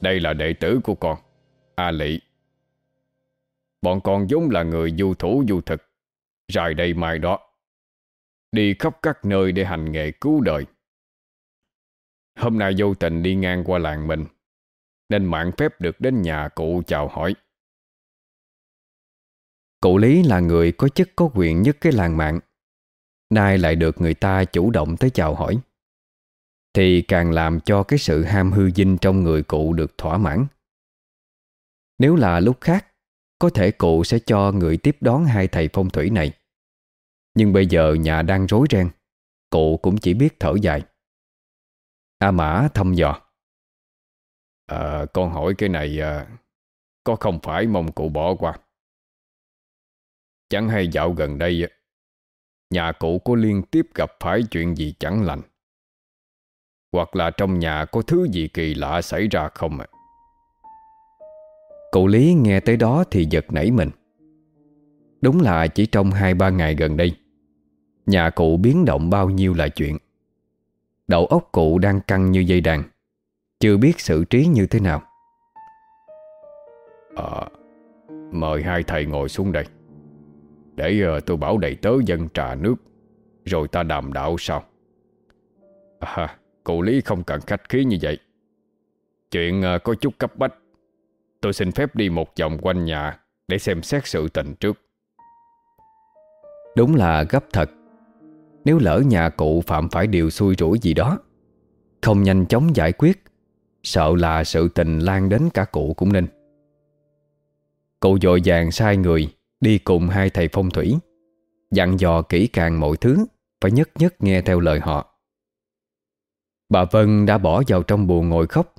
Đây là đệ tử của con, A Lị. Bọn con vốn là người du thủ du thực. Rài đây mai đó, Đi khắp các nơi để hành nghề cứu đời. Hôm nay vô tình đi ngang qua làng mình, Nên mạng phép được đến nhà cụ chào hỏi. Cụ Lý là người có chức có quyền nhất cái làng mạng. Nay lại được người ta chủ động tới chào hỏi. Thì càng làm cho cái sự ham hư dinh trong người cụ được thỏa mãn. Nếu là lúc khác Có thể cụ sẽ cho người tiếp đón hai thầy phong thủy này. Nhưng bây giờ nhà đang rối ren Cụ cũng chỉ biết thở dài. A Mã thăm dò. À, Con hỏi cái này à, Có không phải mong cụ bỏ qua? Chẳng hay dạo gần đây Nhà cụ có liên tiếp gặp phải chuyện gì chẳng lành? Hoặc là trong nhà có thứ gì kỳ lạ xảy ra không ạ? Cụ Lý nghe tới đó thì giật nảy mình. Đúng là chỉ trong 2-3 ngày gần đây Nhà cụ biến động bao nhiêu là chuyện. Đầu óc cụ đang căng như dây đàn Chưa biết xử trí như thế nào. À, Mời hai thầy ngồi xuống đây. Để giờ tôi bảo đầy tớ dân trà nước, Rồi ta đàm đạo sau. À Cụ Lý không cần khách khí như vậy. Chuyện ờ, có chút cấp bách. Tôi xin phép đi một vòng quanh nhà Để xem xét sự tình trước. Đúng là gấp thật. Nếu lỡ nhà cụ phạm phải điều xui rủi gì đó, Không nhanh chóng giải quyết, Sợ là sự tình lan đến cả cụ cũng nên. Cụ dội vàng sai người Đi cùng hai thầy phong thủy, Dặn dò kỹ càng mọi thứ, Phải nhất nhất nghe theo lời họ. Bà Vân đã bỏ vào trong buồn ngồi khóc,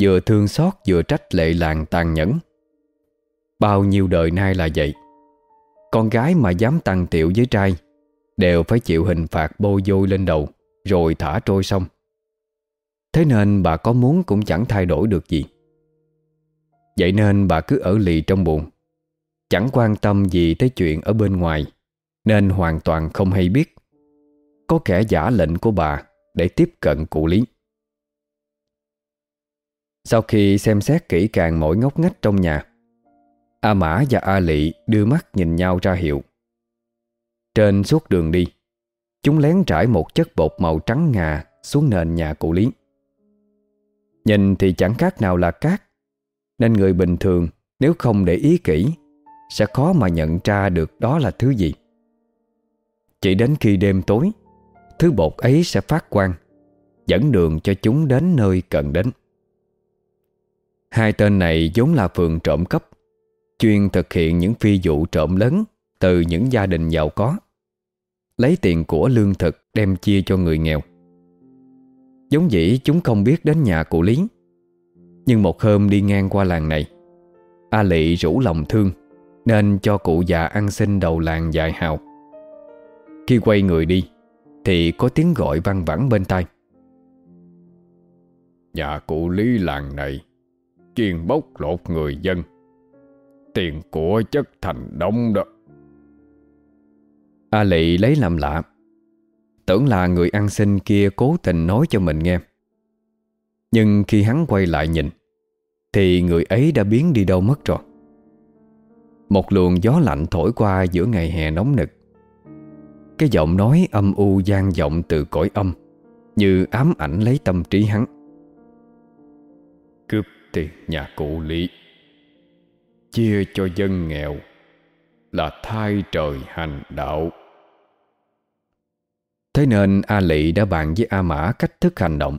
Vừa thương xót vừa trách lệ làng tàn nhẫn. Bao nhiêu đời nay là vậy, Con gái mà dám tăng tiệu với trai, Đều phải chịu hình phạt bôi vôi lên đầu, Rồi thả trôi xong. Thế nên bà có muốn cũng chẳng thay đổi được gì. Vậy nên bà cứ ở lì trong buồn Chẳng quan tâm gì tới chuyện ở bên ngoài, Nên hoàn toàn không hay biết. Có kẻ giả lệnh của bà Để tiếp cận cụ Lý. Sau khi xem xét kỹ càng mỗi ngóc ngách trong nhà A Mã và A Lị đưa mắt nhìn nhau ra hiệu. Trên suốt đường đi, Chúng lén trải một chất bột màu trắng ngà xuống nền nhà cụ Lý. Nhìn thì chẳng khác nào là cát, Nên người bình thường nếu không để ý kỹ sẽ khó mà nhận ra được đó là thứ gì. Chỉ đến khi đêm tối, Thứ bột ấy sẽ phát quang, Dẫn đường cho chúng đến nơi cần đến. Hai tên này vốn là phường trộm cắp, Chuyên thực hiện những phi vụ trộm lớn Từ những gia đình giàu có, Lấy tiền của lương thực đem chia cho người nghèo. Giống dĩ chúng không biết đến nhà cụ Lý, Nhưng một hôm đi ngang qua làng này, A Lị rủ lòng thương. Nên cho cụ già ăn xin đầu làng dài hào. Khi quay người đi Thì có tiếng gọi văng vẳng bên tai. Nhà cụ Lý làng này Chuyên bốc lột người dân. Tiền của chất thành đông đó. A Lị lấy làm lạ. Tưởng là người ăn xin kia cố tình nói cho mình nghe. Nhưng khi hắn quay lại nhìn Thì người ấy đã biến đi đâu mất rồi một luồng gió lạnh thổi qua giữa ngày hè nóng nực. Cái giọng nói âm u gian vọng từ cõi âm, Như ám ảnh lấy tâm trí hắn. Cướp tiền nhà cụ Lý, Chia cho dân nghèo Là thay trời hành đạo. Thế nên A Lị đã bàn với A Mã cách thức hành động.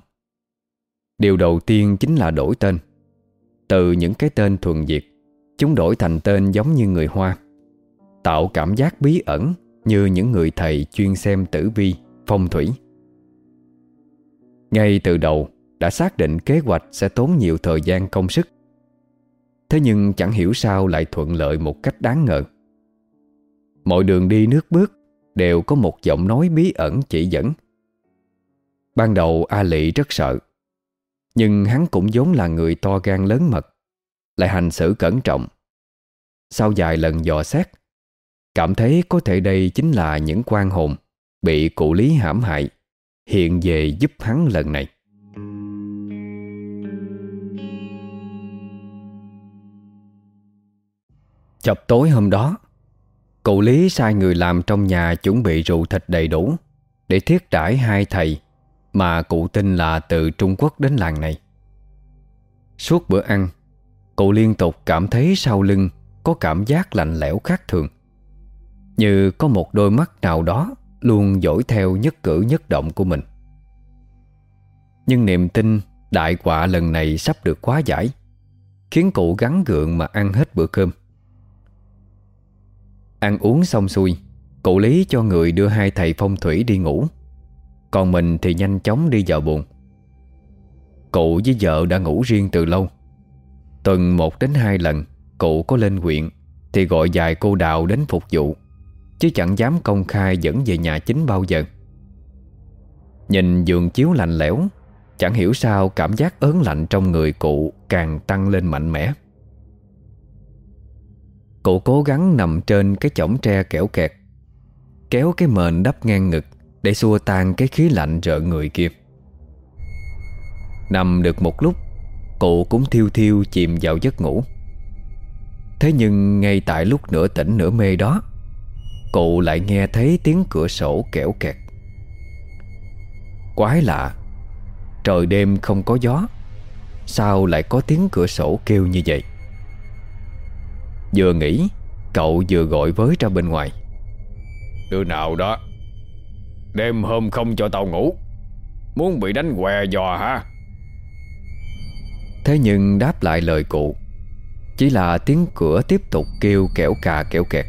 Điều đầu tiên chính là đổi tên, Từ những cái tên thuần Việt Chúng đổi thành tên giống như người Hoa. Tạo cảm giác bí ẩn Như những người thầy chuyên xem tử vi, phong thủy. Ngay từ đầu Đã xác định kế hoạch sẽ tốn nhiều thời gian công sức. Thế nhưng chẳng hiểu sao lại thuận lợi một cách đáng ngờ. Mọi đường đi nước bước Đều có một giọng nói bí ẩn chỉ dẫn. Ban đầu A Lị rất sợ Nhưng hắn cũng vốn là người to gan lớn mật. Lại hành xử cẩn trọng. Sau vài lần dò xét, Cảm thấy có thể đây chính là những quan hồn Bị cụ lý hãm hại, Hiện về giúp hắn lần này. Chập tối hôm đó, Cụ Lý sai người làm trong nhà chuẩn bị rượu thịt đầy đủ Để thiết đãi hai thầy Mà cụ tin là từ Trung Quốc đến làng này. Suốt bữa ăn Cụ liên tục cảm thấy sau lưng Có cảm giác lạnh lẽo khác thường. Như có một đôi mắt nào đó Luôn dõi theo nhất cử nhất động của mình. Nhưng niềm tin Đại quả lần này sắp được quá giải, Khiến cụ gắn gượng mà ăn hết bữa cơm. Ăn uống xong xuôi, Cụ Lý cho người đưa hai thầy phong thủy đi ngủ. Còn mình thì nhanh chóng đi vào buồn Cụ với vợ đã ngủ riêng từ lâu. Tuần một đến hai lần, Cụ có lên huyện Thì gọi vài cô đào đến phục vụ, Chứ chẳng dám công khai dẫn về nhà chính bao giờ. Nhìn giường chiếu lạnh lẽo, Chẳng hiểu sao cảm giác ớn lạnh trong người cụ Càng tăng lên mạnh mẽ. Cụ cố gắng nằm trên cái chõng tre kẻo kẹt, Kéo cái mền đắp ngang ngực Để xua tan cái khí lạnh rợ người kia. Nằm được một lúc Cụ cũng thiêu thiêu chìm vào giấc ngủ. Thế nhưng ngay tại lúc nửa tỉnh nửa mê đó, Cụ lại nghe thấy tiếng cửa sổ kẻo kẹt. Quái lạ, Trời đêm không có gió, Sao lại có tiếng cửa sổ kêu như vậy? Vừa nghĩ, Cậu vừa gọi với ra bên ngoài. Đứa nào đó, Đêm hôm không cho tao ngủ, Muốn bị đánh què dò hả? Thế nhưng đáp lại lời cụ, Chỉ là tiếng cửa tiếp tục kêu kẻo cà kẻo kẹt.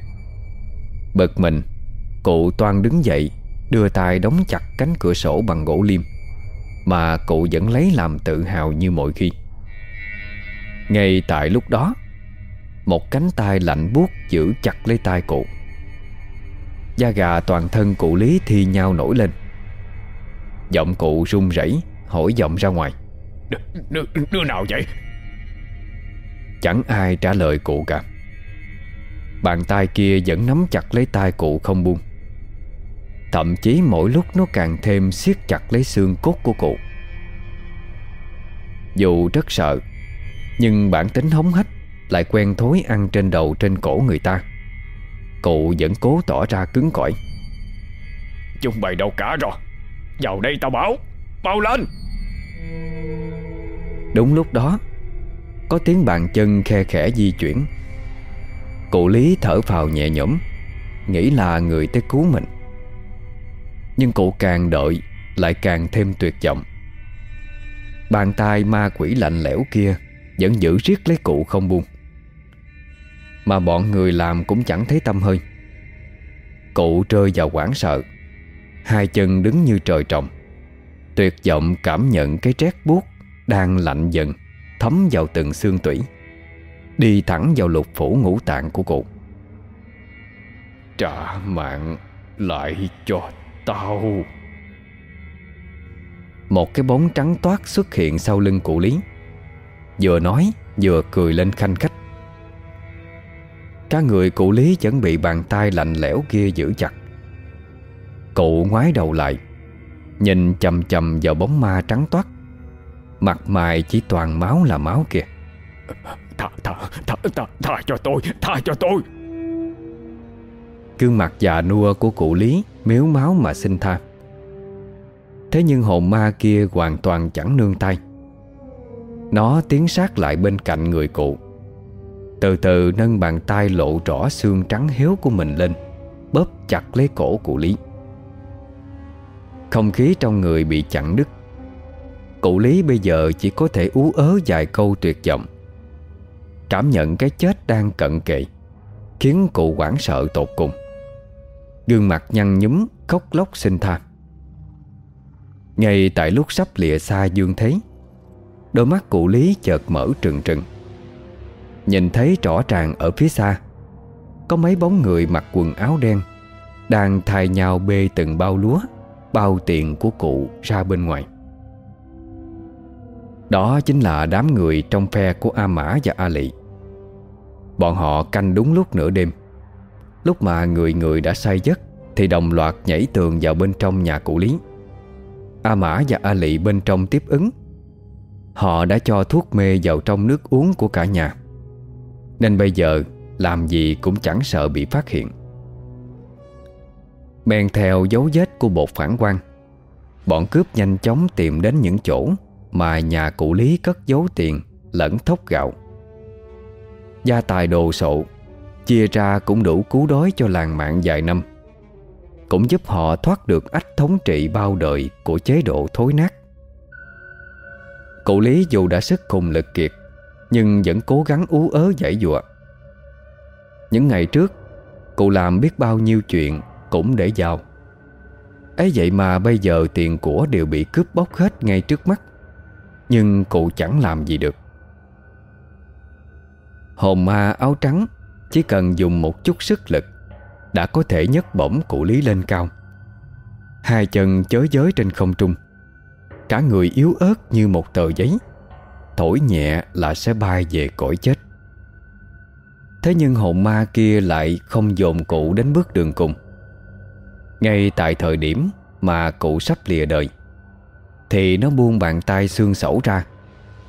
Bật mình, Cụ toan đứng dậy, Đưa tay đóng chặt cánh cửa sổ bằng gỗ liêm Mà cụ vẫn lấy làm tự hào như mọi khi. Ngay tại lúc đó, Một cánh tay lạnh buốt giữ chặt lấy tay cụ. Da gà toàn thân cụ Lý thi nhau nổi lên. Giọng cụ run rẩy, Hỏi giọng ra ngoài. Đứa, đứa nào vậy? Chẳng ai trả lời cụ cả. Bàn tay kia vẫn nắm chặt lấy tay cụ không buông. Thậm chí mỗi lúc nó càng thêm siết chặt lấy xương cốt của cụ. Dù rất sợ Nhưng bản tính hống hách Lại quen thói ăn trên đầu trên cổ người ta. Cụ vẫn cố tỏ ra cứng cỏi. Chúng bày đâu cả rồi? Vào đây tao bảo. Mau lên Đúng lúc đó, Có tiếng bàn chân khe khẽ di chuyển. Cụ Lý thở phào nhẹ nhõm, Nghĩ là người tới cứu mình. Nhưng cụ càng đợi, Lại càng thêm tuyệt vọng. Bàn tay ma quỷ lạnh lẽo kia Vẫn giữ riết lấy cụ không buông. Mà bọn người làm cũng chẳng thấy tâm hơi. Cụ rơi vào quảng sợ, Hai chân đứng như trời trồng. Tuyệt vọng cảm nhận cái rét buốt đang lạnh dần, Thấm vào từng xương tủy, Đi thẳng vào lục phủ ngũ tạng của cụ. Trả mạng lại cho tao. Một cái bóng trắng toát xuất hiện sau lưng cụ Lý. Vừa nói, vừa cười lên khanh khách. Cả người cụ Lý vẫn bị bàn tay lạnh lẽo kia giữ chặt. Cụ ngoái đầu lại, Nhìn chầm chầm vào bóng ma trắng toát. Mặt mày chỉ toàn máu là máu kìa. Tha, tha, tha, tha, tha cho tôi, tha cho tôi. Gương mặt già nua của cụ Lý Miếu máu mà xin tha. Thế nhưng hồn ma kia hoàn toàn chẳng nương tay. Nó tiến sát lại bên cạnh người cụ. Từ từ nâng bàn tay lộ rõ xương trắng hiếu của mình lên Bóp chặt lấy cổ cụ Lý. Không khí trong người bị chặn đứt Cụ Lý bây giờ chỉ có thể ú ớ vài câu tuyệt vọng. Cảm nhận cái chết đang cận kề, Khiến cụ hoảng sợ tột cùng. Gương mặt nhăn nhúm, Khóc lóc xin tha. Ngay tại lúc sắp lìa xa dương thế, Đôi mắt cụ Lý chợt mở trừng trừng. Nhìn thấy rõ ràng ở phía xa, Có mấy bóng người mặc quần áo đen Đang thay nhau bê từng bao lúa, Bao tiền của cụ ra bên ngoài. Đó chính là đám người trong phe của A Mã và A Lị Bọn họ canh đúng lúc nửa đêm. Lúc mà người người đã say giấc, Thì đồng loạt nhảy tường vào bên trong nhà cụ Lý. A Mã và A Lị bên trong tiếp ứng. Họ đã cho thuốc mê vào trong nước uống của cả nhà. Nên bây giờ, làm gì cũng chẳng sợ bị phát hiện. Men theo dấu vết của bột phản quang, Bọn cướp nhanh chóng tìm đến những chỗ. Mà nhà cụ Lý cất giấu tiền, Lẫn thóc gạo. Gia tài đồ sộ, Chia ra cũng đủ cứu đói cho làng mạng vài năm. Cũng giúp họ thoát được ách thống trị bao đời Của chế độ thối nát. Cụ Lý dù đã sức cùng lực kiệt, Nhưng vẫn cố gắng ú ớ giải dụa. Những ngày trước, Cụ làm biết bao nhiêu chuyện Cũng để giàu ấy vậy mà bây giờ tiền của đều bị cướp bóc hết ngay trước mắt. Nhưng cụ chẳng làm gì được. Hồn ma áo trắng Chỉ cần dùng một chút sức lực Đã có thể nhấc bổng cụ lý lên cao. Hai chân chới giới trên không trung. Cả người yếu ớt như một tờ giấy. Thổi nhẹ là sẽ bay về cõi chết. Thế nhưng hồn ma kia lại không dồn cụ đến bước đường cùng. Ngay tại thời điểm mà cụ sắp lìa đời thì nó buông bàn tay xương sẩu ra.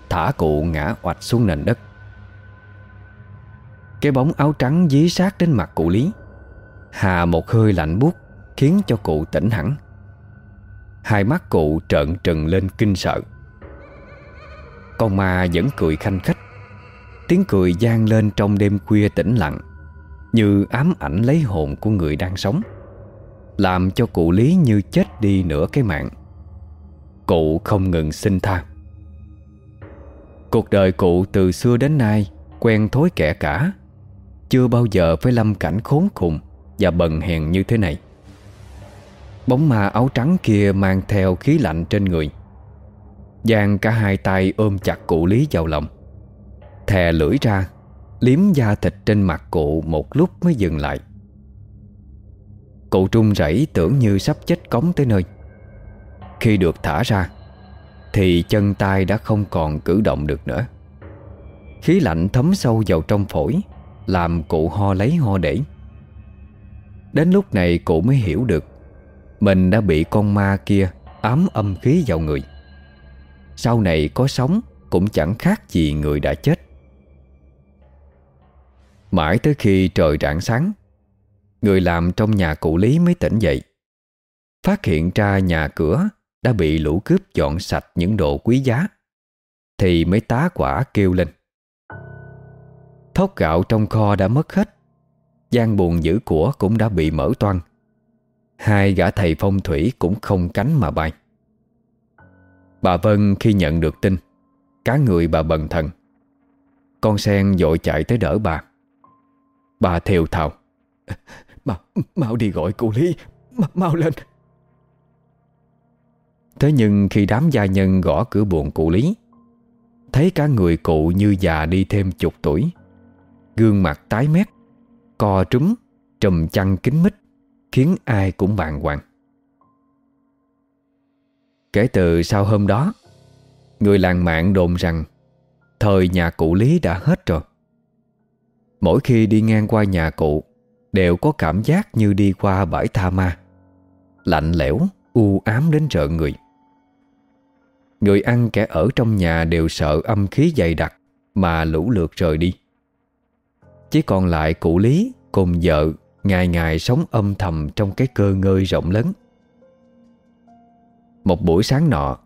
Thả cụ ngã oạch xuống nền đất. Cái bóng áo trắng dí sát đến mặt cụ Lý. Hà một hơi lạnh buốt, Khiến cho cụ tỉnh hẳn. Hai mắt cụ trợn trừng lên kinh sợ. Con ma vẫn cười khanh khách. Tiếng cười gian lên trong đêm khuya tĩnh lặng, Như ám ảnh lấy hồn của người đang sống, Làm cho cụ Lý như chết đi nửa cái mạng. Cụ không ngừng xin tha. Cuộc đời cụ từ xưa đến nay Quen thối kẻ cả, Chưa bao giờ phải lâm cảnh khốn cùng Và bần hèn như thế này. Bóng ma áo trắng kia mang theo khí lạnh trên người Giang cả hai tay ôm chặt cụ Lý vào lòng, Thè lưỡi ra, Liếm da thịt trên mặt cụ một lúc mới dừng lại. Cụ trung rẩy tưởng như sắp chết cống tới nơi. Khi được thả ra, Thì chân tay đã không còn cử động được nữa. Khí lạnh thấm sâu vào trong phổi, Làm cụ ho lấy ho để. Đến lúc này cụ mới hiểu được, Mình đã bị con ma kia ám âm khí vào người. Sau này có sống Cũng chẳng khác gì người đã chết. Mãi tới khi trời rạng sáng, Người làm trong nhà cụ Lý mới tỉnh dậy, Phát hiện ra nhà cửa đã bị lũ cướp dọn sạch những đồ quý giá Thì mới tá quả kêu lên. Thóc gạo trong kho đã mất hết gian buồn giữ của cũng đã bị mở toan Hai gã thầy phong thủy cũng không cánh mà bay. Bà Vân khi nhận được tin Cá người bà bần thần. Con sen dội chạy tới đỡ bà. Bà thều thào Mau, mau đi gọi cụ Lý mau, mau lên. Thế nhưng khi đám gia nhân gõ cửa buồn cụ Lý Thấy cả người cụ như già đi thêm chục tuổi Gương mặt tái mét Co trúng Trùm chăn kính mít Khiến ai cũng bàng hoàng. Kể từ sau hôm đó Người làng mạng đồn rằng Thời nhà cụ Lý đã hết rồi. Mỗi khi đi ngang qua nhà cụ Đều có cảm giác như đi qua bãi tha ma Lạnh lẽo, u ám đến rợn người. Người ăn kẻ ở trong nhà đều sợ âm khí dày đặc Mà lũ lượt rời đi. Chỉ còn lại cụ Lý cùng vợ Ngày ngày sống âm thầm trong cái cơ ngơi rộng lớn. Một buổi sáng nọ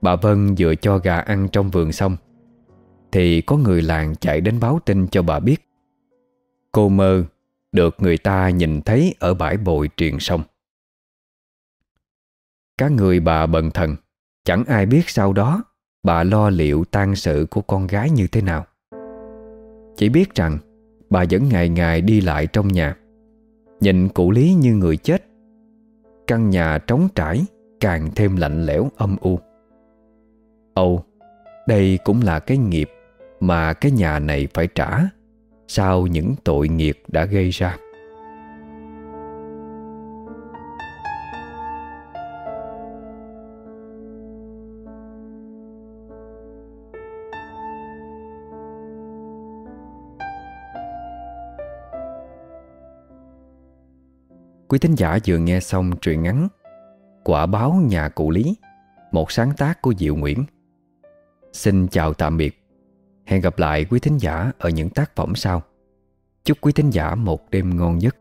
Bà Vân vừa cho gà ăn trong vườn xong Thì có người làng chạy đến báo tin cho bà biết. Cô mơ được người ta nhìn thấy ở bãi bồi truyền sông. Các người bà bần thần, chẳng ai biết sau đó bà lo liệu tang sự của con gái như thế nào. Chỉ biết rằng bà vẫn ngày ngày đi lại trong nhà, nhìn cụ lý như người chết. Căn nhà trống trải càng thêm lạnh lẽo âm u. Âu, đây cũng là cái nghiệp mà cái nhà này phải trả sau những tội nghiệp đã gây ra. Quý thính giả vừa nghe xong truyện ngắn Quả báo nhà cụ Lý, Một sáng tác của Diệu Nguyễn. Xin chào tạm biệt. Hẹn gặp lại quý thính giả ở những tác phẩm sau. Chúc quý thính giả một đêm ngon giấc.